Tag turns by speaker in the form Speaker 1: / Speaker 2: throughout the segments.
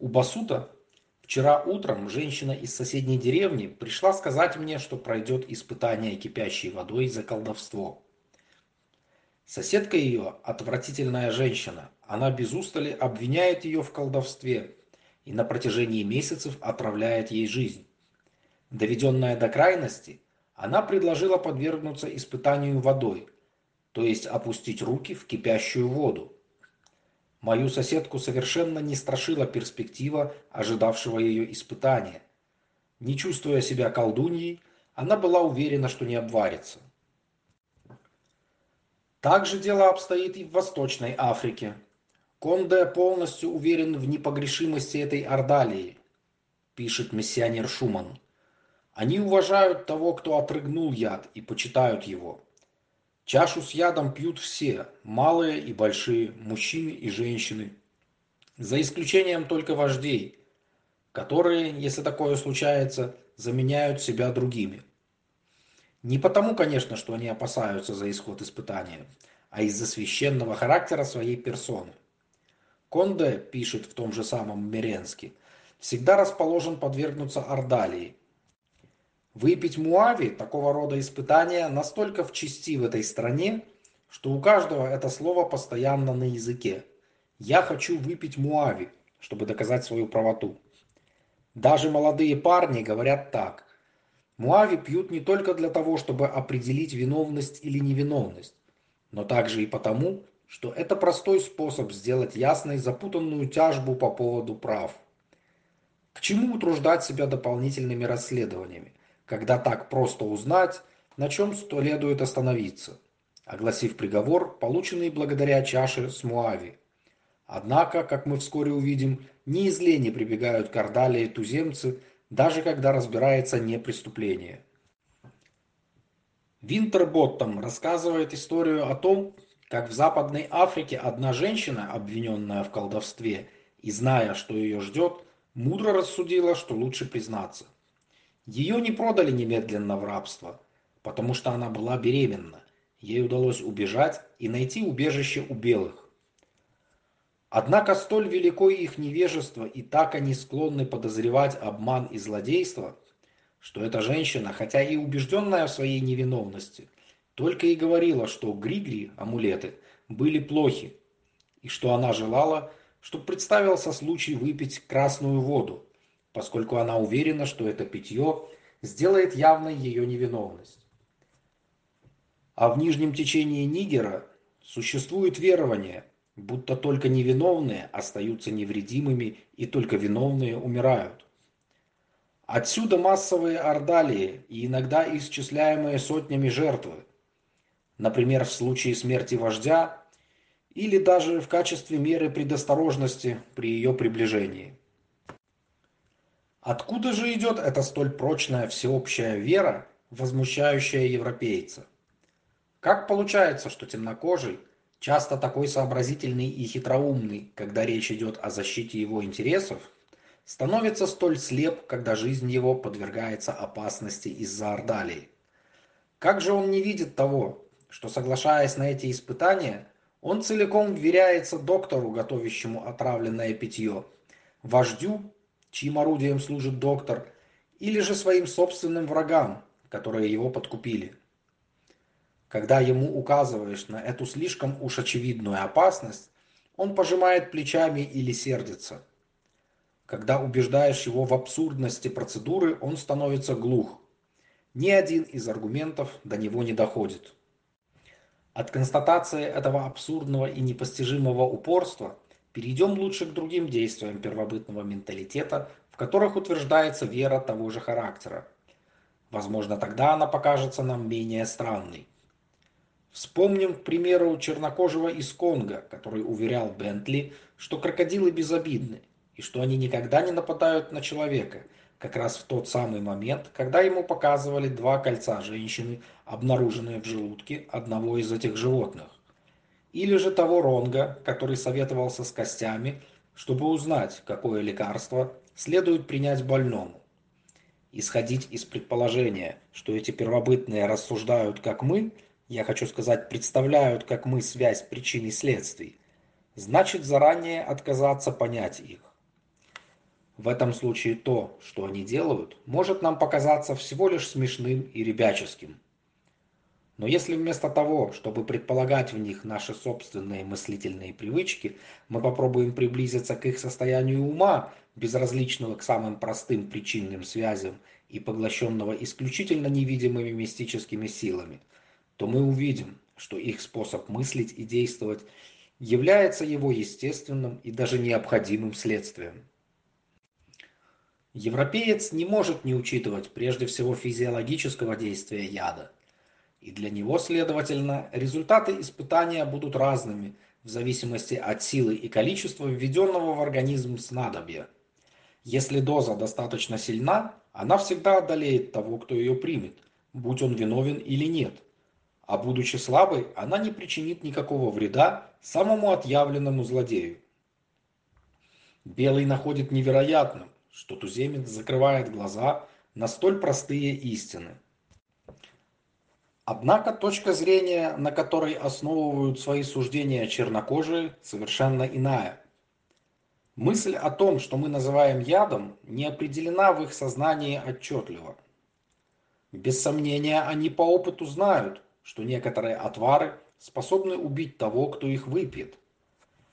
Speaker 1: У Басута вчера утром женщина из соседней деревни пришла сказать мне, что пройдет испытание кипящей водой за колдовство. Соседка ее – отвратительная женщина. Она без устали обвиняет ее в колдовстве и на протяжении месяцев отравляет ей жизнь. Доведенная до крайности, она предложила подвергнуться испытанию водой, то есть опустить руки в кипящую воду. Мою соседку совершенно не страшила перспектива ожидавшего ее испытания. Не чувствуя себя колдуньей, она была уверена, что не обварится. Так же дело обстоит и в Восточной Африке. Конде полностью уверен в непогрешимости этой Ордалии, пишет миссионер Шуман. Они уважают того, кто отрыгнул яд, и почитают его. Чашу с ядом пьют все, малые и большие, мужчины и женщины. За исключением только вождей, которые, если такое случается, заменяют себя другими. Не потому, конечно, что они опасаются за исход испытания, а из-за священного характера своей персоны. Конде, пишет в том же самом Меренске, всегда расположен подвергнуться ордалии, Выпить муави, такого рода испытания, настолько в чести в этой стране, что у каждого это слово постоянно на языке. Я хочу выпить муави, чтобы доказать свою правоту. Даже молодые парни говорят так. Муави пьют не только для того, чтобы определить виновность или невиновность, но также и потому, что это простой способ сделать ясной запутанную тяжбу по поводу прав. К чему утруждать себя дополнительными расследованиями? Когда так просто узнать, на чем следует остановиться, огласив приговор, полученный благодаря чаше с Муави. Однако, как мы вскоре увидим, не из лени прибегают к Ордалии туземцы, даже когда разбирается не преступление. Винтерботтом рассказывает историю о том, как в Западной Африке одна женщина, обвиненная в колдовстве и зная, что ее ждет, мудро рассудила, что лучше признаться. Ее не продали немедленно в рабство, потому что она была беременна. Ей удалось убежать и найти убежище у белых. Однако столь велико их невежество и так они склонны подозревать обман и злодейство, что эта женщина, хотя и убежденная в своей невиновности, только и говорила, что григри, амулеты, были плохи, и что она желала, чтобы представился случай выпить красную воду, поскольку она уверена, что это питье сделает явной ее невиновность. А в нижнем течении Нигера существует верование, будто только невиновные остаются невредимыми и только виновные умирают. Отсюда массовые ордалии и иногда исчисляемые сотнями жертвы. Например, в случае смерти вождя или даже в качестве меры предосторожности при ее приближении. Откуда же идет эта столь прочная всеобщая вера, возмущающая европейца? Как получается, что темнокожий, часто такой сообразительный и хитроумный, когда речь идет о защите его интересов, становится столь слеп, когда жизнь его подвергается опасности из-за Ордалии? Как же он не видит того, что, соглашаясь на эти испытания, он целиком вверяется доктору, готовящему отравленное питье, вождю, чьим орудием служит доктор, или же своим собственным врагам, которые его подкупили. Когда ему указываешь на эту слишком уж очевидную опасность, он пожимает плечами или сердится. Когда убеждаешь его в абсурдности процедуры, он становится глух. Ни один из аргументов до него не доходит. От констатации этого абсурдного и непостижимого упорства – Перейдем лучше к другим действиям первобытного менталитета, в которых утверждается вера того же характера. Возможно, тогда она покажется нам менее странной. Вспомним, к примеру, чернокожего из Конго, который уверял Бентли, что крокодилы безобидны и что они никогда не нападают на человека, как раз в тот самый момент, когда ему показывали два кольца женщины, обнаруженные в желудке одного из этих животных или же того ронга, который советовался с костями, чтобы узнать, какое лекарство следует принять больному. Исходить из предположения, что эти первобытные рассуждают как мы, я хочу сказать, представляют как мы связь причин и следствий, значит заранее отказаться понять их. В этом случае то, что они делают, может нам показаться всего лишь смешным и ребяческим. Но если вместо того, чтобы предполагать в них наши собственные мыслительные привычки, мы попробуем приблизиться к их состоянию ума, безразличного к самым простым причинным связям и поглощенного исключительно невидимыми мистическими силами, то мы увидим, что их способ мыслить и действовать является его естественным и даже необходимым следствием. Европеец не может не учитывать прежде всего физиологического действия яда – и для него, следовательно, результаты испытания будут разными в зависимости от силы и количества введенного в организм снадобья. Если доза достаточно сильна, она всегда одолеет того, кто ее примет, будь он виновен или нет. А будучи слабой, она не причинит никакого вреда самому отъявленному злодею. Белый находит невероятным, что туземец закрывает глаза на столь простые истины – Однако точка зрения, на которой основывают свои суждения чернокожие, совершенно иная. Мысль о том, что мы называем ядом, не определена в их сознании отчетливо. Без сомнения, они по опыту знают, что некоторые отвары способны убить того, кто их выпьет.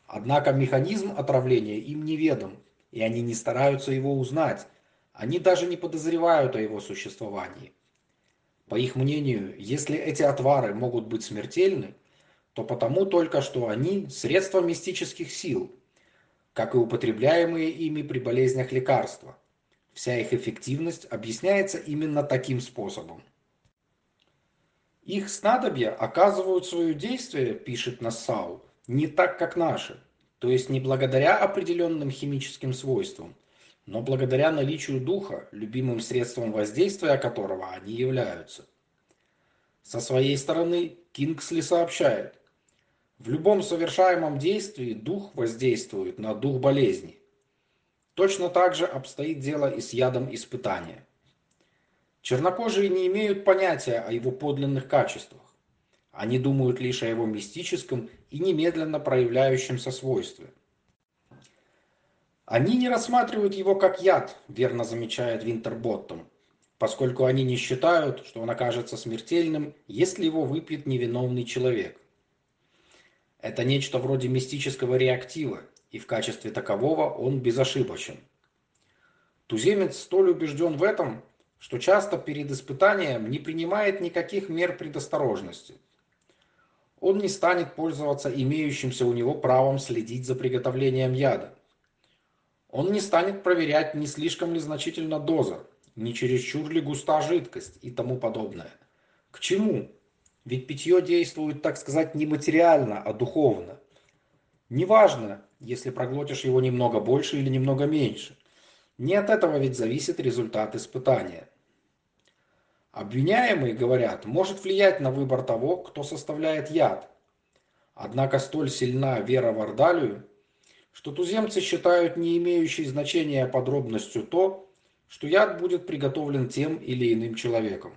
Speaker 1: Однако механизм отравления им неведом, и они не стараются его узнать, они даже не подозревают о его существовании. По их мнению, если эти отвары могут быть смертельны, то потому только, что они – средства мистических сил, как и употребляемые ими при болезнях лекарства. Вся их эффективность объясняется именно таким способом. Их снадобья оказывают свое действие, пишет Нассау, не так, как наши, то есть не благодаря определенным химическим свойствам, но благодаря наличию духа, любимым средством воздействия которого они являются. Со своей стороны Кингсли сообщает, в любом совершаемом действии дух воздействует на дух болезни. Точно так же обстоит дело и с ядом испытания. Чернокожие не имеют понятия о его подлинных качествах. Они думают лишь о его мистическом и немедленно проявляющемся свойстве – они не рассматривают его как яд, верно замечает Винтерботтом, поскольку они не считают, что он окажется смертельным, если его выпьет невиновный человек. Это нечто вроде мистического реактива, и в качестве такового он безошибочен. Туземец столь убежден в этом, что часто перед испытанием не принимает никаких мер предосторожности. Он не станет пользоваться имеющимся у него правом следить за приготовлением яда. Он не станет проверять, не слишком ли значительна доза, не чересчур ли густа жидкость и тому подобное. К чему? Ведь питье действует, так сказать, не материально, а духовно. Неважно, если проглотишь его немного больше или немного меньше. Не от этого ведь зависит результат испытания. Обвиняемый, говорят, может влиять на выбор того, кто составляет яд. Однако столь сильна вера в Ордалию, что туземцы считают не имеющей значения подробностью то, что яд будет приготовлен тем или иным человеком.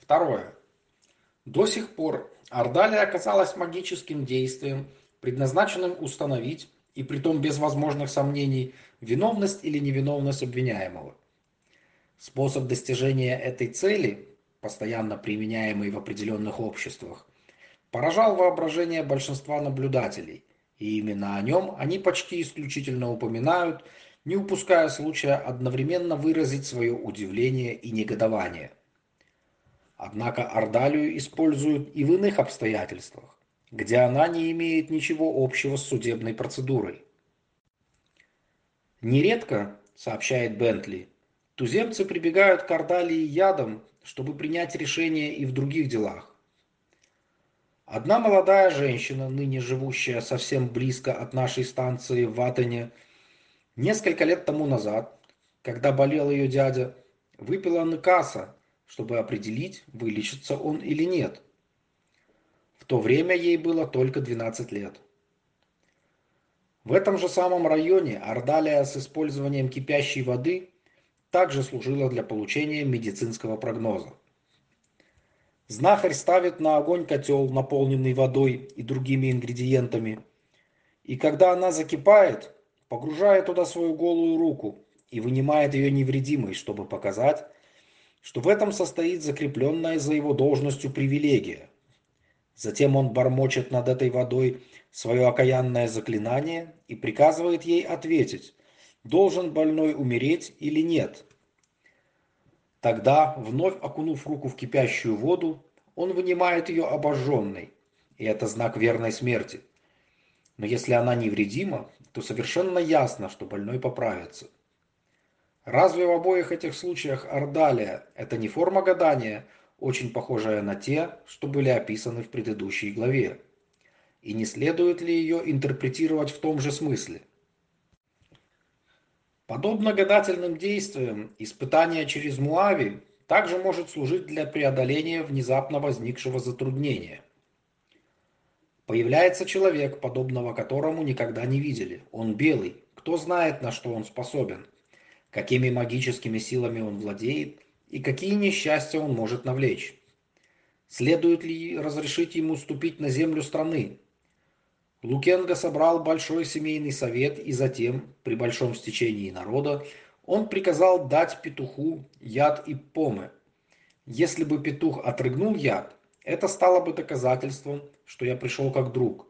Speaker 1: Второе. До сих пор Ордалия оказалась магическим действием, предназначенным установить, и притом без возможных сомнений, виновность или невиновность обвиняемого. Способ достижения этой цели, постоянно применяемый в определенных обществах, поражал воображение большинства наблюдателей – и именно о нем они почти исключительно упоминают, не упуская случая одновременно выразить свое удивление и негодование. Однако Ордалию используют и в иных обстоятельствах, где она не имеет ничего общего с судебной процедурой. Нередко, сообщает Бентли, туземцы прибегают к Ордалии ядом, чтобы принять решение и в других делах. Одна молодая женщина, ныне живущая совсем близко от нашей станции в Ватене, несколько лет тому назад, когда болел ее дядя, выпила Ныкаса, чтобы определить, вылечится он или нет. В то время ей было только 12 лет. В этом же самом районе Ордалия с использованием кипящей воды также служила для получения медицинского прогноза. Знахарь ставит на огонь котел, наполненный водой и другими ингредиентами. И когда она закипает, погружает туда свою голую руку и вынимает ее невредимой, чтобы показать, что в этом состоит закрепленная за его должностью привилегия. Затем он бормочет над этой водой свое окаянное заклинание и приказывает ей ответить, должен больной умереть или нет. Тогда, вновь окунув руку в кипящую воду, он вынимает ее обожженной, и это знак верной смерти. Но если она невредима, то совершенно ясно, что больной поправится. Разве в обоих этих случаях ордалия – это не форма гадания, очень похожая на те, что были описаны в предыдущей главе? И не следует ли ее интерпретировать в том же смысле? Подобно гадательным действиям, испытание через Муави также может служить для преодоления внезапно возникшего затруднения. Появляется человек, подобного которому никогда не видели. Он белый. Кто знает, на что он способен, какими магическими силами он владеет и какие несчастья он может навлечь. Следует ли разрешить ему ступить на землю страны, Лукенго собрал большой семейный совет и затем, при большом стечении народа, он приказал дать петуху яд и помы. Если бы петух отрыгнул яд, это стало бы доказательством, что я пришел как друг.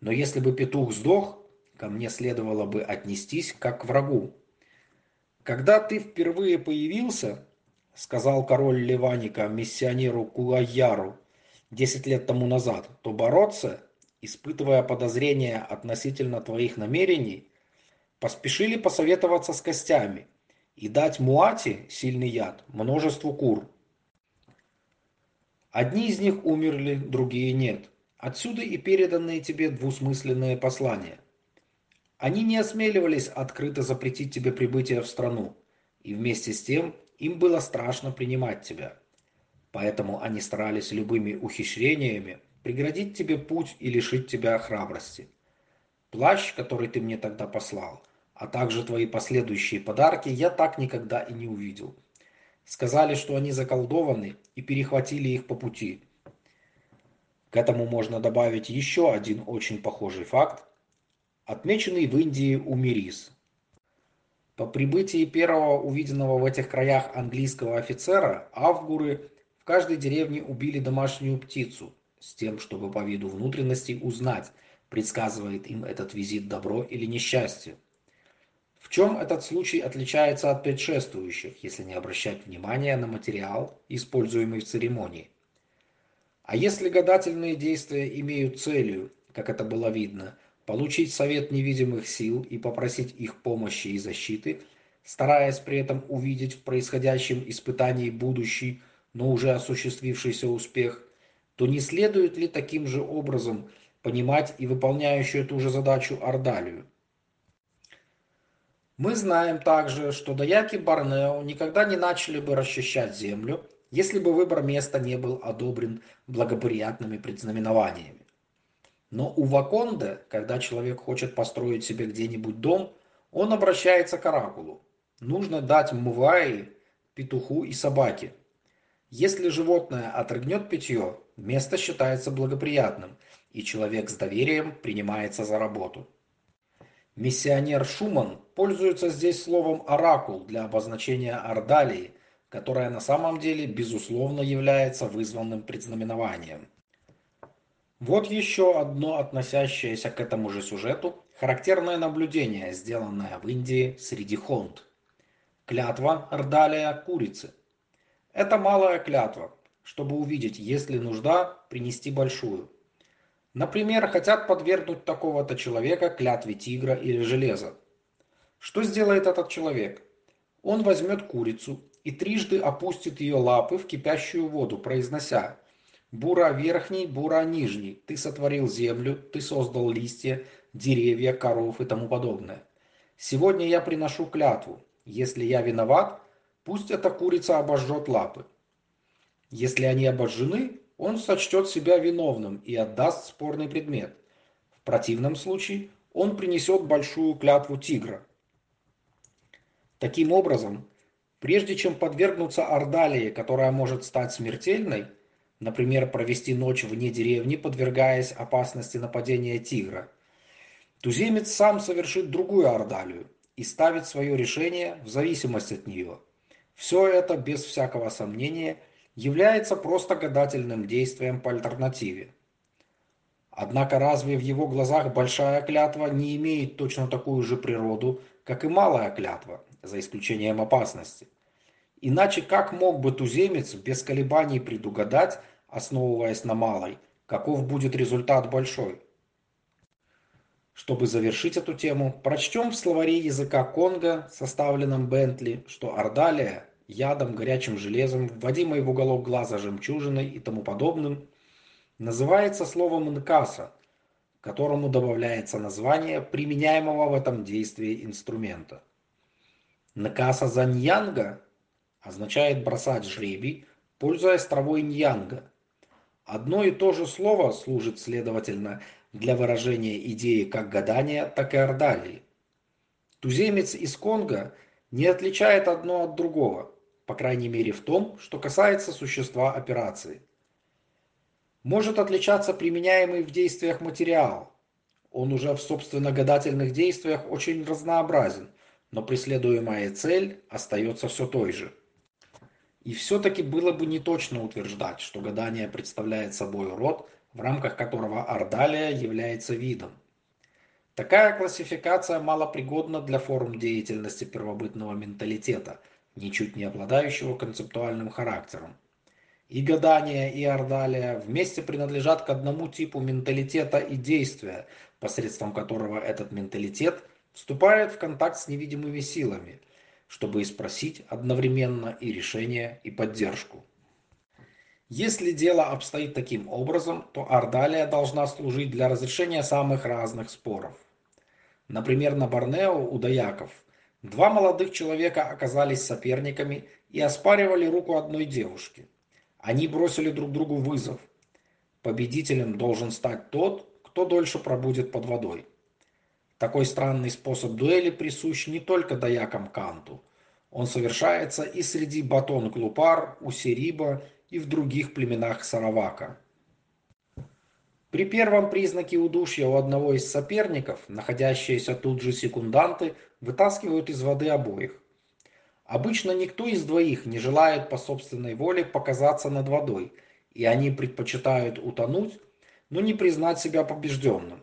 Speaker 1: Но если бы петух сдох, ко мне следовало бы отнестись как к врагу. Когда ты впервые появился, сказал король Ливаника миссионеру Куаяру десять лет тому назад, то бороться испытывая подозрения относительно твоих намерений, поспешили посоветоваться с костями и дать Муати, сильный яд, множеству кур. Одни из них умерли, другие нет. Отсюда и переданные тебе двусмысленные послания. Они не осмеливались открыто запретить тебе прибытие в страну, и вместе с тем им было страшно принимать тебя. Поэтому они старались любыми ухищрениями преградить тебе путь и лишить тебя храбрости. Плащ, который ты мне тогда послал, а также твои последующие подарки я так никогда и не увидел. Сказали, что они заколдованы и перехватили их по пути. К этому можно добавить еще один очень похожий факт, отмеченный в Индии у Мирис. По прибытии первого увиденного в этих краях английского офицера, авгуры в каждой деревне убили домашнюю птицу – с тем, чтобы по виду внутренностей узнать, предсказывает им этот визит добро или несчастье. В чем этот случай отличается от предшествующих, если не обращать внимания на материал, используемый в церемонии? А если гадательные действия имеют целью, как это было видно, получить совет невидимых сил и попросить их помощи и защиты, стараясь при этом увидеть в происходящем испытании будущий, но уже осуществившийся успех, то не следует ли таким же образом понимать и выполняющую эту же задачу Ордалию? Мы знаем также, что даяки Борнео никогда не начали бы расчищать землю, если бы выбор места не был одобрен благоприятными предзнаменованиями. Но у Ваконде, когда человек хочет построить себе где-нибудь дом, он обращается к оракулу. Нужно дать мваи, петуху и собаке. Если животное отрыгнет питье, место считается благоприятным, и человек с доверием принимается за работу. Миссионер Шуман пользуется здесь словом «оракул» для обозначения ордалии, которая на самом деле безусловно является вызванным предзнаменованием. Вот еще одно относящееся к этому же сюжету характерное наблюдение, сделанное в Индии среди хонд. Клятва ордалия курицы. Это малая клятва, чтобы увидеть, есть ли нужда принести большую. Например, хотят подвергнуть такого-то человека клятве тигра или железа. Что сделает этот человек? Он возьмет курицу и трижды опустит ее лапы в кипящую воду, произнося «Бура верхний, бура нижний, ты сотворил землю, ты создал листья, деревья, коров и тому подобное. Сегодня я приношу клятву. Если я виноват, пусть эта курица обожжет лапы. Если они обожжены, он сочтет себя виновным и отдаст спорный предмет. В противном случае он принесет большую клятву тигра. Таким образом, прежде чем подвергнуться ордалии, которая может стать смертельной, например, провести ночь вне деревни, подвергаясь опасности нападения тигра, Туземец сам совершит другую ордалию и ставит свое решение в зависимость от нее. Все это, без всякого сомнения, является просто гадательным действием по альтернативе. Однако разве в его глазах большая клятва не имеет точно такую же природу, как и малая клятва, за исключением опасности? Иначе как мог бы туземец без колебаний предугадать, основываясь на малой, каков будет результат большой? Чтобы завершить эту тему, прочтем в словаре языка Конго, составленном Бентли, что ордалия, ядом, горячим железом, вводимой в уголок глаза жемчужиной и тому подобным, называется словом «нкаса», которому добавляется название применяемого в этом действии инструмента. «Нкаса за ньянга» означает бросать жребий, пользуясь травой ньянга. Одно и то же слово служит, следовательно, для выражения идеи как гадания, так и ордалии. Туземец из Конго не отличает одно от другого, по крайней мере в том, что касается существа операции. Может отличаться применяемый в действиях материал. Он уже в собственно гадательных действиях очень разнообразен, но преследуемая цель остается все той же. И все-таки было бы неточно утверждать, что гадание представляет собой род, в рамках которого ордалия является видом. Такая классификация малопригодна для форм деятельности первобытного менталитета, ничуть не обладающего концептуальным характером. И гадание, и ордалия вместе принадлежат к одному типу менталитета и действия, посредством которого этот менталитет вступает в контакт с невидимыми силами, чтобы испросить одновременно и решение, и поддержку. Если дело обстоит таким образом, то ордалия должна служить для разрешения самых разных споров. Например, на Борнео у Даяков два молодых человека оказались соперниками и оспаривали руку одной девушки. Они бросили друг другу вызов. Победителем должен стать тот, кто дольше пробудет под водой. Такой странный способ дуэли присущ не только Даякам Канту. Он совершается и среди Батон-Клупар, Усериба и в других племенах Саравака. При первом признаке удушья у одного из соперников, находящиеся тут же секунданты, вытаскивают из воды обоих. Обычно никто из двоих не желает по собственной воле показаться над водой, и они предпочитают утонуть, но не признать себя побежденным.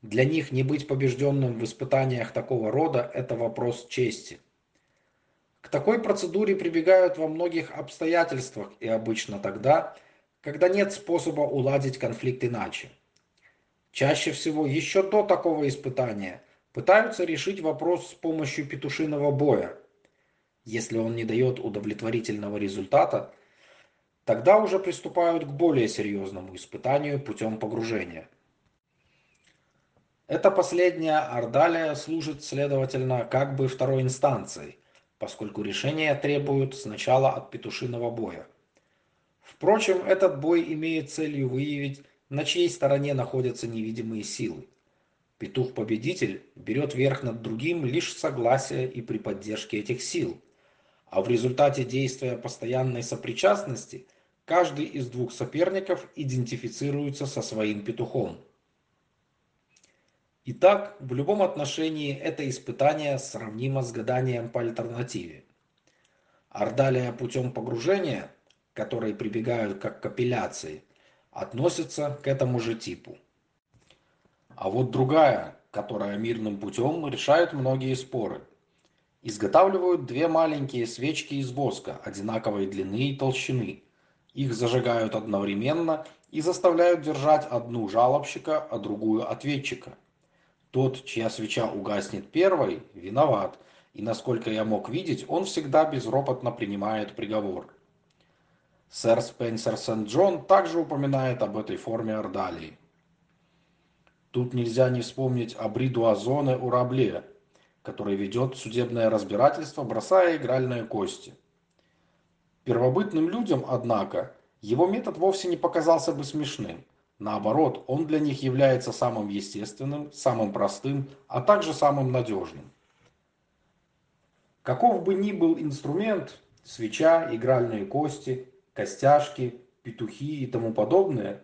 Speaker 1: Для них не быть побежденным в испытаниях такого рода – это вопрос чести. К такой процедуре прибегают во многих обстоятельствах и обычно тогда, когда нет способа уладить конфликт иначе. Чаще всего еще до такого испытания пытаются решить вопрос с помощью петушиного боя. Если он не дает удовлетворительного результата, тогда уже приступают к более серьезному испытанию путем погружения. Эта последняя ордалия служит, следовательно, как бы второй инстанцией, поскольку решения требуют сначала от петушиного боя. Впрочем, этот бой имеет целью выявить, на чьей стороне находятся невидимые силы. Петух-победитель берет верх над другим лишь согласие и при поддержке этих сил, а в результате действия постоянной сопричастности каждый из двух соперников идентифицируется со своим петухом. Итак, в любом отношении это испытание сравнимо с гаданием по альтернативе. Ордалия путем погружения, которые прибегают как к апелляции, относится к этому же типу. А вот другая, которая мирным путем решает многие споры. Изготавливают две маленькие свечки из воска одинаковой длины и толщины. Их зажигают одновременно и заставляют держать одну жалобщика, а другую ответчика. Тот, чья свеча угаснет первой, виноват, и, насколько я мог видеть, он всегда безропотно принимает приговор. Сэр Спенсер Сент-Джон также упоминает об этой форме ордалии. Тут нельзя не вспомнить о Бриду Озоне у Рабле, который ведет судебное разбирательство, бросая игральные кости. Первобытным людям, однако, его метод вовсе не показался бы смешным. Наоборот, он для них является самым естественным, самым простым, а также самым надежным. Каков бы ни был инструмент, свеча, игральные кости, костяшки, петухи и тому подобное,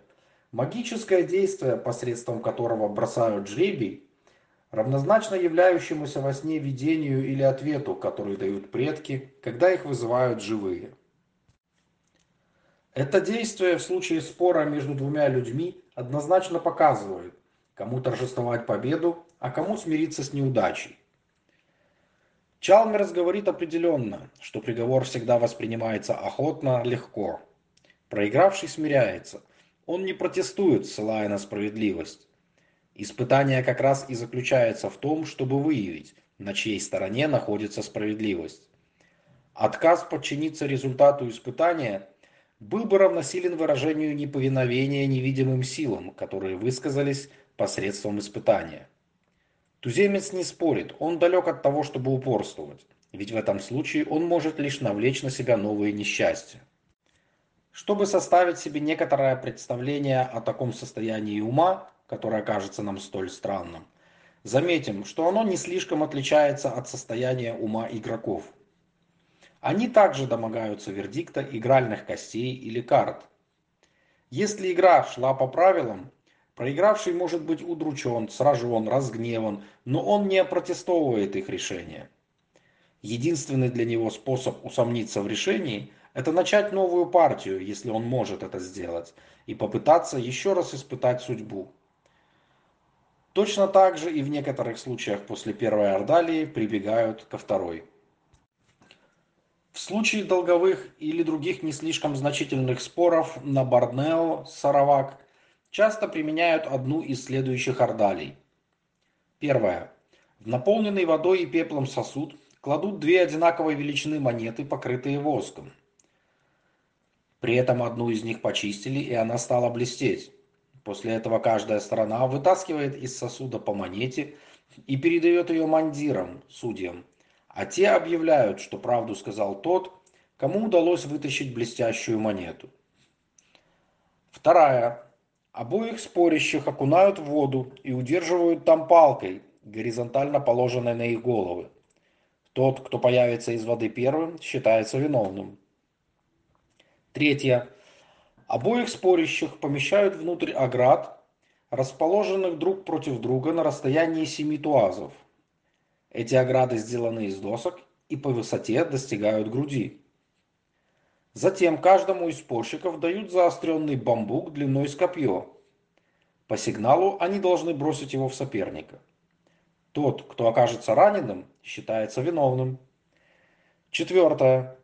Speaker 1: магическое действие, посредством которого бросают жребий, равнозначно являющемуся во сне видению или ответу, который дают предки, когда их вызывают живые. Это действие в случае спора между двумя людьми однозначно показывает, кому торжествовать победу, а кому смириться с неудачей. Чалмерс говорит определенно, что приговор всегда воспринимается охотно, легко. Проигравший смиряется. Он не протестует, ссылая на справедливость. Испытание как раз и заключается в том, чтобы выявить, на чьей стороне находится справедливость. Отказ подчиниться результату испытания был бы равносилен выражению неповиновения невидимым силам, которые высказались посредством испытания. Туземец не спорит, он далек от того, чтобы упорствовать, ведь в этом случае он может лишь навлечь на себя новые несчастья. Чтобы составить себе некоторое представление о таком состоянии ума, которое кажется нам столь странным, заметим, что оно не слишком отличается от состояния ума игроков. Они также домогаются вердикта игральных костей или карт. Если игра шла по правилам, Проигравший может быть удручен, сражен, разгневан, но он не опротестовывает их решение. Единственный для него способ усомниться в решении – это начать новую партию, если он может это сделать, и попытаться еще раз испытать судьбу. Точно так же и в некоторых случаях после первой ордалии прибегают ко второй. В случае долговых или других не слишком значительных споров на Борнео, Саравак – часто применяют одну из следующих ордалей. Первое. В наполненный водой и пеплом сосуд кладут две одинаковой величины монеты, покрытые воском. При этом одну из них почистили, и она стала блестеть. После этого каждая сторона вытаскивает из сосуда по монете и передает ее мандирам, судьям, а те объявляют, что правду сказал тот, кому удалось вытащить блестящую монету. Вторая. Обоих спорящих окунают в воду и удерживают там палкой, горизонтально положенной на их головы. Тот, кто появится из воды первым, считается виновным. Третье. Обоих спорящих помещают внутрь оград, расположенных друг против друга на расстоянии семи туазов. Эти ограды сделаны из досок и по высоте достигают груди. Затем каждому из спорщиков дают заостренный бамбук длиной с копье. По сигналу они должны бросить его в соперника. Тот, кто окажется раненым, считается виновным. Четвертое.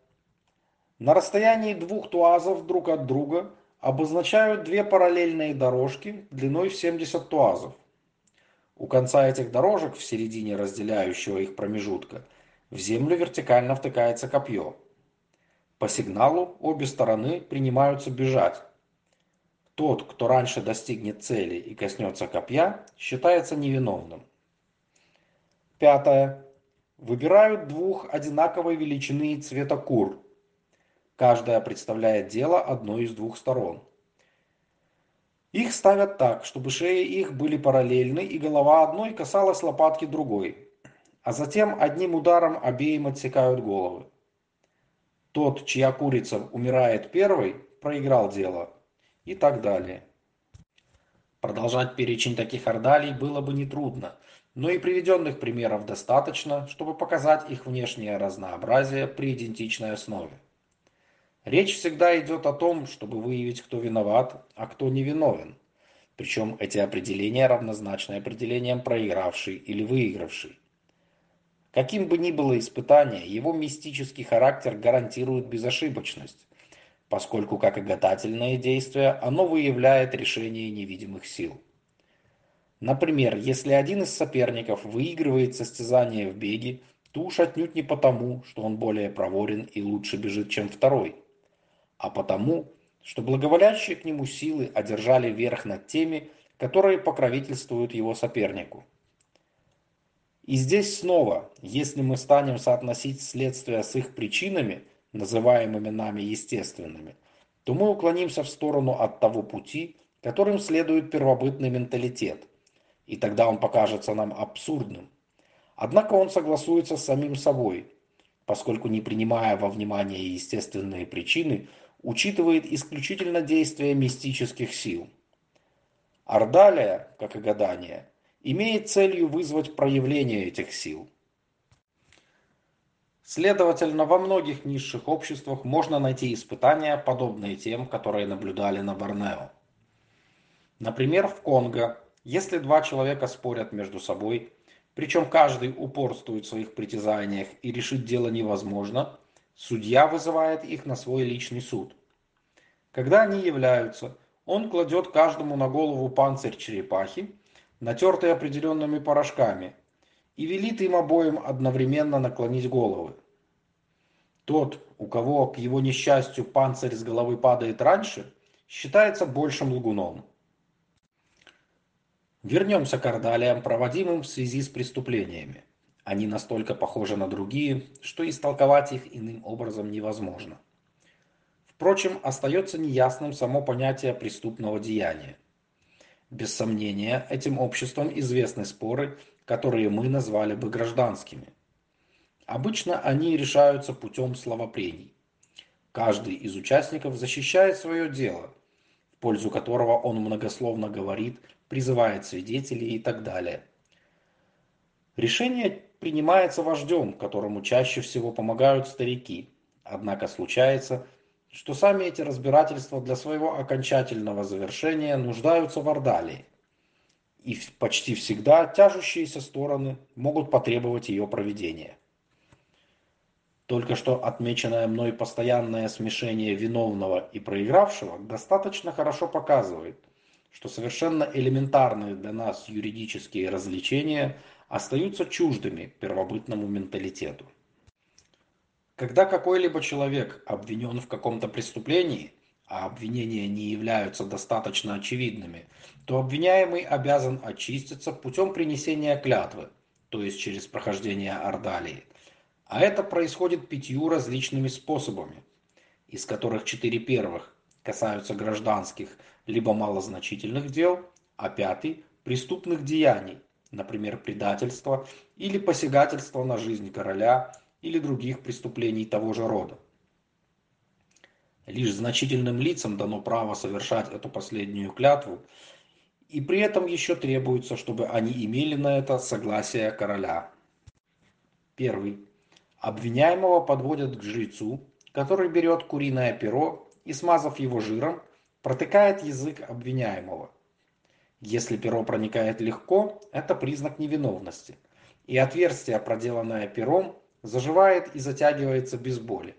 Speaker 1: На расстоянии двух туазов друг от друга обозначают две параллельные дорожки длиной в 70 туазов. У конца этих дорожек, в середине разделяющего их промежутка, в землю вертикально втыкается копье. По сигналу обе стороны принимаются бежать. Тот, кто раньше достигнет цели и коснется копья, считается невиновным. Пятое. Выбирают двух одинаковой величины и цвета кур. Каждая представляет дело одной из двух сторон. Их ставят так, чтобы шеи их были параллельны и голова одной касалась лопатки другой, а затем одним ударом обеим отсекают головы. Тот, чья курица умирает первой, проиграл дело. И так далее. Продолжать перечень таких ордалей было бы нетрудно, но и приведенных примеров достаточно, чтобы показать их внешнее разнообразие при идентичной основе. Речь всегда идет о том, чтобы выявить, кто виноват, а кто не виновен. Причем эти определения равнозначны определениям проигравший или выигравший. Каким бы ни было испытание, его мистический характер гарантирует безошибочность, поскольку как и гадательное действие, оно выявляет решение невидимых сил. Например, если один из соперников выигрывает состязание в беге, то уж отнюдь не потому, что он более проворен и лучше бежит, чем второй, а потому, что благоволящие к нему силы одержали верх над теми, которые покровительствуют его сопернику. И здесь снова, если мы станем соотносить следствия с их причинами, называемыми нами естественными, то мы уклонимся в сторону от того пути, которым следует первобытный менталитет, и тогда он покажется нам абсурдным. Однако он согласуется с самим собой, поскольку не принимая во внимание естественные причины, учитывает исключительно действия мистических сил. Ордалия, как и гадание, имеет целью вызвать проявление этих сил. Следовательно, во многих низших обществах можно найти испытания, подобные тем, которые наблюдали на Борнео. Например, в Конго, если два человека спорят между собой, причем каждый упорствует в своих притязаниях и решить дело невозможно, судья вызывает их на свой личный суд. Когда они являются, он кладет каждому на голову панцирь черепахи, натертый определенными порошками, и велит им обоим одновременно наклонить головы. Тот, у кого к его несчастью панцирь с головы падает раньше, считается большим лгуном. Вернемся к ордалиям, проводимым в связи с преступлениями. Они настолько похожи на другие, что истолковать их иным образом невозможно. Впрочем, остается неясным само понятие преступного деяния. Без сомнения, этим обществом известны споры, которые мы назвали бы гражданскими. Обычно они решаются путем словопрений. Каждый из участников защищает свое дело, в пользу которого он многословно говорит – призывает свидетелей и так далее. Решение принимается вождем, которому чаще всего помогают старики. Однако случается, что сами эти разбирательства для своего окончательного завершения нуждаются в ордалии. И почти всегда тяжущиеся стороны могут потребовать ее проведения. Только что отмеченное мной постоянное смешение виновного и проигравшего достаточно хорошо показывает – что совершенно элементарные для нас юридические развлечения остаются чуждыми первобытному менталитету. Когда какой-либо человек обвинен в каком-то преступлении, а обвинения не являются достаточно очевидными, то обвиняемый обязан очиститься путем принесения клятвы, то есть через прохождение ордалии. А это происходит пятью различными способами, из которых четыре первых касаются гражданских либо малозначительных дел, а пятый – преступных деяний, например, предательства или посягательства на жизнь короля или других преступлений того же рода. Лишь значительным лицам дано право совершать эту последнюю клятву, и при этом еще требуется, чтобы они имели на это согласие короля. Первый. Обвиняемого подводят к жрецу, который берет куриное перо и, смазав его жиром, протыкает язык обвиняемого. Если перо проникает легко, это признак невиновности, и отверстие, проделанное пером, заживает и затягивается без боли.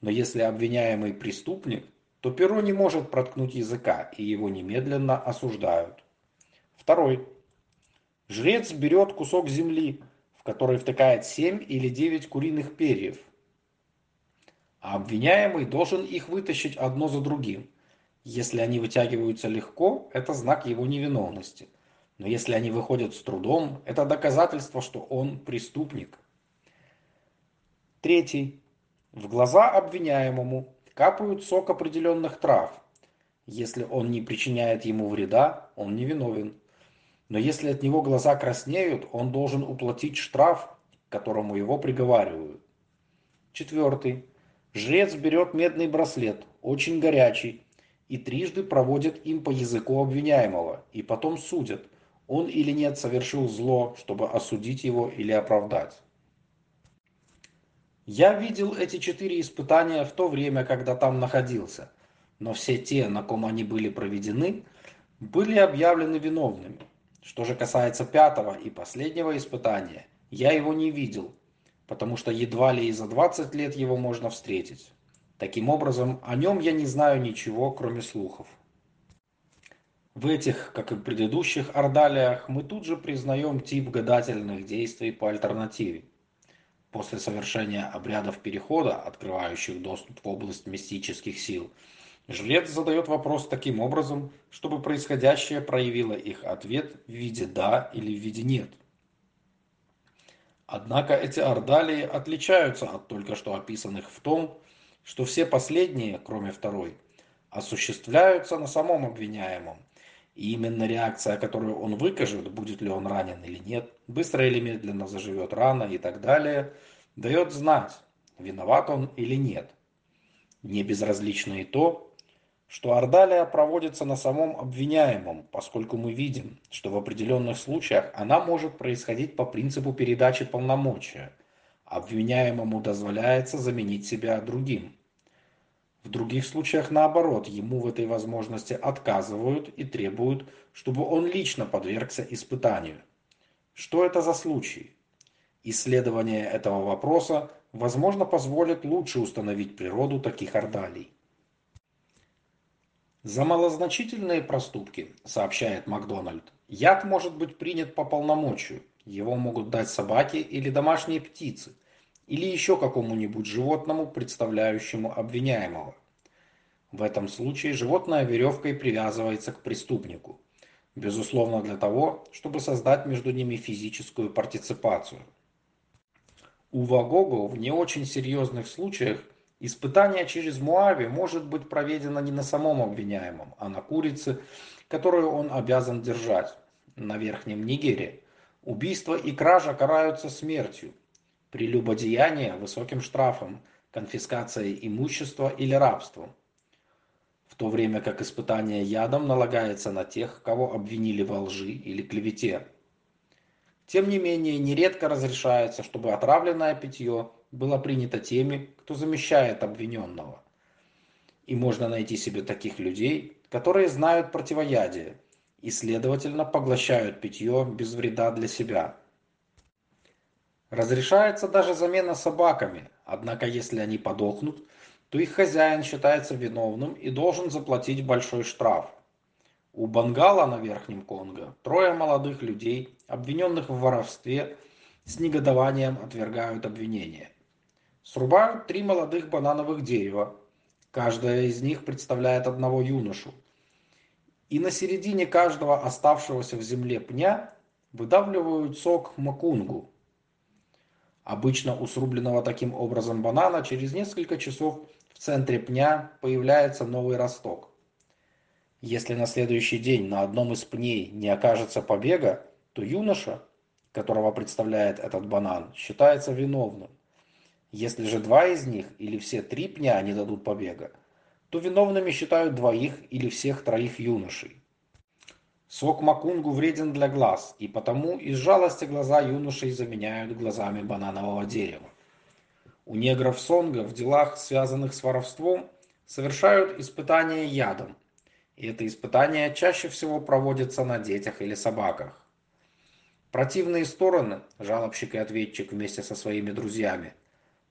Speaker 1: Но если обвиняемый преступник, то перо не может проткнуть языка, и его немедленно осуждают. Второй. Жрец берет кусок земли, в который втыкает семь или девять куриных перьев – а обвиняемый должен их вытащить одно за другим. Если они вытягиваются легко, это знак его невиновности. Но если они выходят с трудом, это доказательство, что он преступник. Третий. В глаза обвиняемому капают сок определенных трав. Если он не причиняет ему вреда, он невиновен. Но если от него глаза краснеют, он должен уплатить штраф, которому его приговаривают. Четвертый. Жрец берет медный браслет, очень горячий, и трижды проводит им по языку обвиняемого, и потом судят, он или нет совершил зло, чтобы осудить его или оправдать. Я видел эти четыре испытания в то время, когда там находился, но все те, на ком они были проведены, были объявлены виновными. Что же касается пятого и последнего испытания, я его не видел, потому что едва ли и за 20 лет его можно встретить. Таким образом, о нем я не знаю ничего, кроме слухов. В этих, как и в предыдущих ордалиях, мы тут же признаем тип гадательных действий по альтернативе. После совершения обрядов перехода, открывающих доступ в область мистических сил, жрец задает вопрос таким образом, чтобы происходящее проявило их ответ в виде «да» или в виде «нет». Однако эти ордалии отличаются от только что описанных в том, что все последние, кроме второй, осуществляются на самом обвиняемом. И именно реакция, которую он выкажет, будет ли он ранен или нет, быстро или медленно заживет рана и так далее, дает знать, виноват он или нет. Не безразлично и то, что ордалия проводится на самом обвиняемом, поскольку мы видим, что в определенных случаях она может происходить по принципу передачи полномочия. Обвиняемому дозволяется заменить себя другим. В других случаях наоборот, ему в этой возможности отказывают и требуют, чтобы он лично подвергся испытанию. Что это за случаи? Исследование этого вопроса, возможно, позволит лучше установить природу таких ордалий. За малозначительные проступки, сообщает Макдональд, яд может быть принят по полномочию. Его могут дать собаке или домашние птицы, или еще какому-нибудь животному, представляющему обвиняемого. В этом случае животное веревкой привязывается к преступнику, безусловно для того, чтобы создать между ними физическую партиципацию. У Вагого в не очень серьезных случаях Испытание через Муави может быть проведено не на самом обвиняемом, а на курице, которую он обязан держать на Верхнем Нигере. Убийство и кража караются смертью, прелюбодеяние – высоким штрафом, конфискацией имущества или рабством. В то время как испытание ядом налагается на тех, кого обвинили во лжи или клевете. Тем не менее, нередко разрешается, чтобы отравленное питье было принято теми, кто замещает обвиненного. И можно найти себе таких людей, которые знают противоядие и, следовательно, поглощают питье без вреда для себя. Разрешается даже замена собаками, однако если они подохнут, то их хозяин считается виновным и должен заплатить большой штраф. У Бангала на Верхнем Конго трое молодых людей, обвиненных в воровстве, с негодованием отвергают обвинение. Срубают три молодых банановых дерева. Каждое из них представляет одного юношу. И на середине каждого оставшегося в земле пня выдавливают сок макунгу. Обычно у срубленного таким образом банана через несколько часов в центре пня появляется новый росток. Если на следующий день на одном из пней не окажется побега, то юноша, которого представляет этот банан, считается виновным. Если же два из них или все три пня не дадут побега, то виновными считают двоих или всех троих юношей. Сок макунгу вреден для глаз, и потому из жалости глаза юношей заменяют глазами бананового дерева. У негров Сонга в делах, связанных с воровством, совершают испытания ядом, и это испытание чаще всего проводится на детях или собаках. Противные стороны, жалобщик и ответчик вместе со своими друзьями,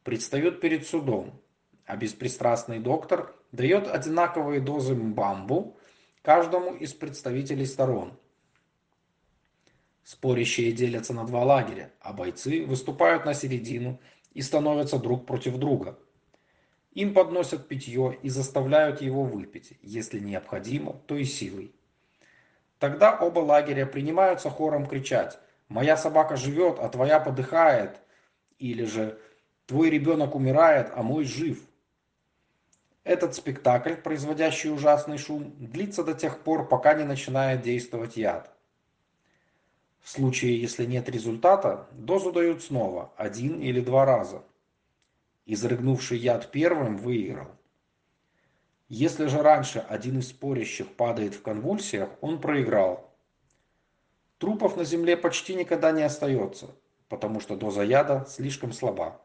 Speaker 1: предстают перед судом, а беспристрастный доктор дает одинаковые дозы мбамбу каждому из представителей сторон. Спорящие делятся на два лагеря, а бойцы выступают на середину и становятся друг против друга. Им подносят питье и заставляют его выпить, если необходимо, то и силой. Тогда оба лагеря принимаются хором кричать «Моя собака живет, а твоя подыхает!» или же Твой ребенок умирает, а мой жив. Этот спектакль, производящий ужасный шум, длится до тех пор, пока не начинает действовать яд. В случае, если нет результата, дозу дают снова, один или два раза. Изрыгнувший яд первым выиграл. Если же раньше один из спорящих падает в конвульсиях, он проиграл. Трупов на земле почти никогда не остается, потому что доза яда слишком слаба.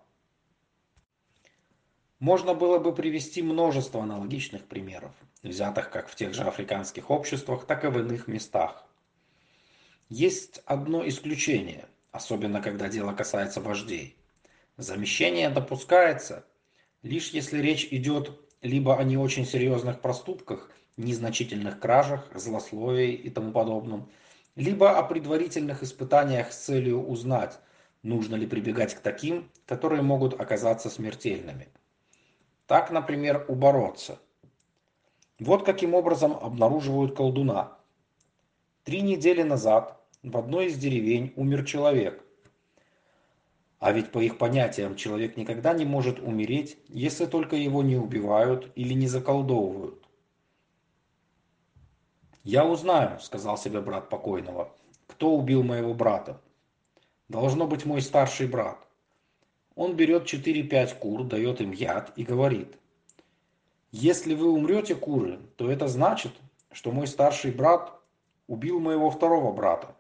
Speaker 1: Можно было бы привести множество аналогичных примеров, взятых как в тех же африканских обществах, так и в иных местах. Есть одно исключение, особенно когда дело касается вождей. Замещение допускается лишь если речь идет либо о не очень серьезных проступках, незначительных кражах, злословии и тому подобном, либо о предварительных испытаниях с целью узнать, нужно ли прибегать к таким, которые могут оказаться смертельными. Так, например, у бородца. Вот каким образом обнаруживают колдуна. Три недели назад в одной из деревень умер человек. А ведь по их понятиям человек никогда не может умереть, если только его не убивают или не заколдовывают. «Я узнаю», — сказал себе брат покойного, — «кто убил моего брата. Должно быть мой старший брат. Он берет 4-5 кур, дает им яд и говорит. Если вы умрете, куры, то это значит, что мой старший брат убил моего второго брата.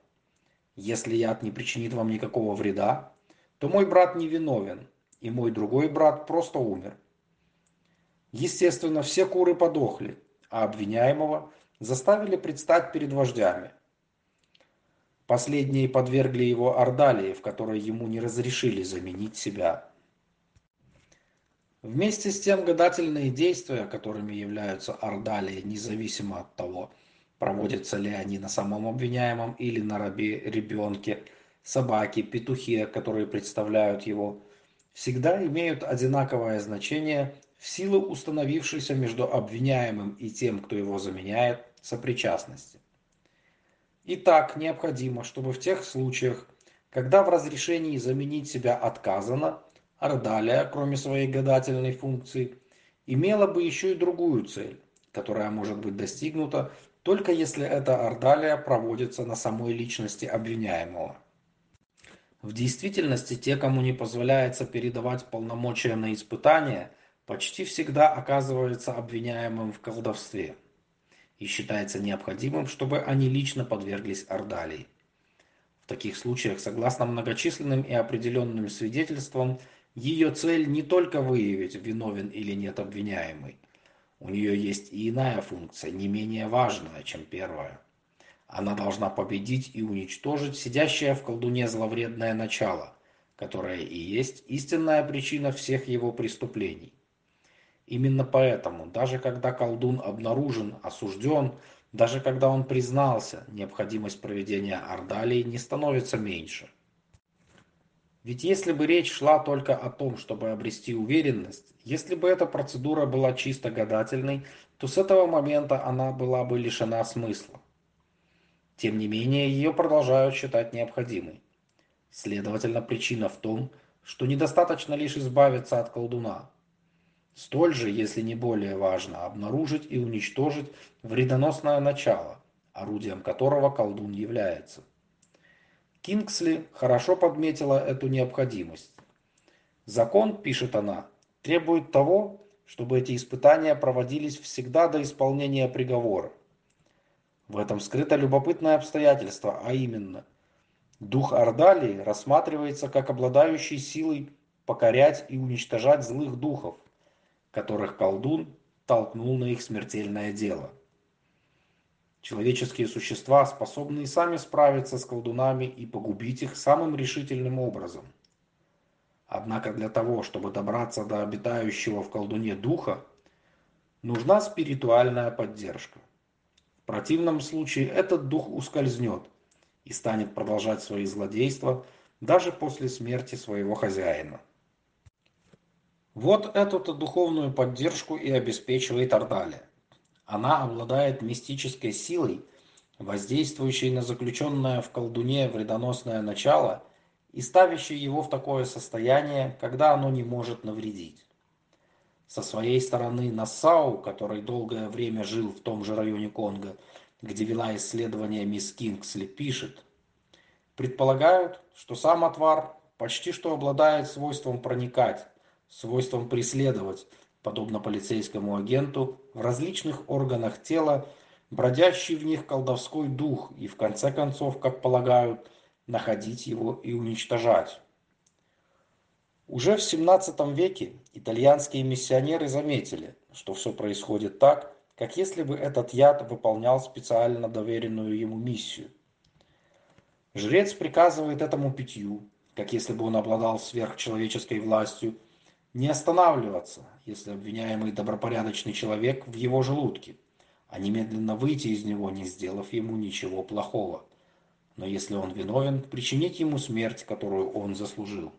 Speaker 1: Если яд не причинит вам никакого вреда, то мой брат не виновен, и мой другой брат просто умер. Естественно, все куры подохли, а обвиняемого заставили предстать перед вождями. Последние подвергли его ордалии, в которой ему не разрешили заменить себя. Вместе с тем гадательные действия, которыми являются ордалии, независимо от того, проводятся ли они на самом обвиняемом или на рабе, ребенке, собаке, петухе, которые представляют его, всегда имеют одинаковое значение в силу установившейся между обвиняемым и тем, кто его заменяет, сопричастности. Итак, необходимо, чтобы в тех случаях, когда в разрешении заменить себя отказано, Ордалия, кроме своей гадательной функции, имела бы еще и другую цель, которая может быть достигнута только если эта ордалия проводится на самой личности обвиняемого. В действительности те, кому не позволяется передавать полномочия на испытание, почти всегда оказываются обвиняемым в колдовстве и считается необходимым, чтобы они лично подверглись ордалии. В таких случаях, согласно многочисленным и определенным свидетельствам, ее цель не только выявить, виновен или нет обвиняемый, у нее есть и иная функция, не менее важная, чем первая. Она должна победить и уничтожить сидящее в колдуне зловредное начало, которое и есть истинная причина всех его преступлений. Именно поэтому, даже когда колдун обнаружен, осужден, даже когда он признался, необходимость проведения ордалии не становится меньше – ведь если бы речь шла только о том, чтобы обрести уверенность, если бы эта процедура была чисто гадательной, то с этого момента она была бы лишена смысла. Тем не менее, ее продолжают считать необходимой. Следовательно, причина в том, что недостаточно лишь избавиться от колдуна. Столь же, если не более важно, обнаружить и уничтожить вредоносное начало, орудием которого колдун является. Кингсли хорошо подметила эту необходимость. Закон, пишет она, требует того, чтобы эти испытания проводились всегда до исполнения приговора. В этом скрыто любопытное обстоятельство, а именно, дух Ордалии рассматривается как обладающий силой покорять и уничтожать злых духов, которых колдун толкнул на их смертельное дело. Человеческие существа способны и сами справиться с колдунами и погубить их самым решительным образом. Однако для того, чтобы добраться до обитающего в колдуне духа, нужна спиритуальная поддержка. В противном случае этот дух ускользнет и станет продолжать свои злодейства даже после смерти своего хозяина. Вот эту-то духовную поддержку и обеспечивает Ордалия. Она обладает мистической силой, воздействующей на заключенное в колдуне вредоносное начало и ставящей его в такое состояние, когда оно не может навредить. Со своей стороны Нассау, который долгое время жил в том же районе Конго, где вела исследования мисс Кингсли, пишет, предполагают, что сам отвар почти что обладает свойством проникать, свойством преследовать, подобно полицейскому агенту, в различных органах тела, бродящий в них колдовской дух и, в конце концов, как полагают, находить его и уничтожать. Уже в 17 веке итальянские миссионеры заметили, что все происходит так, как если бы этот яд выполнял специально доверенную ему миссию. Жрец приказывает этому питью, как если бы он обладал сверхчеловеческой властью, не останавливаться, если обвиняемый добропорядочный человек в его желудке, а немедленно выйти из него, не сделав ему ничего плохого. Но если он виновен, причинить ему смерть, которую он заслужил.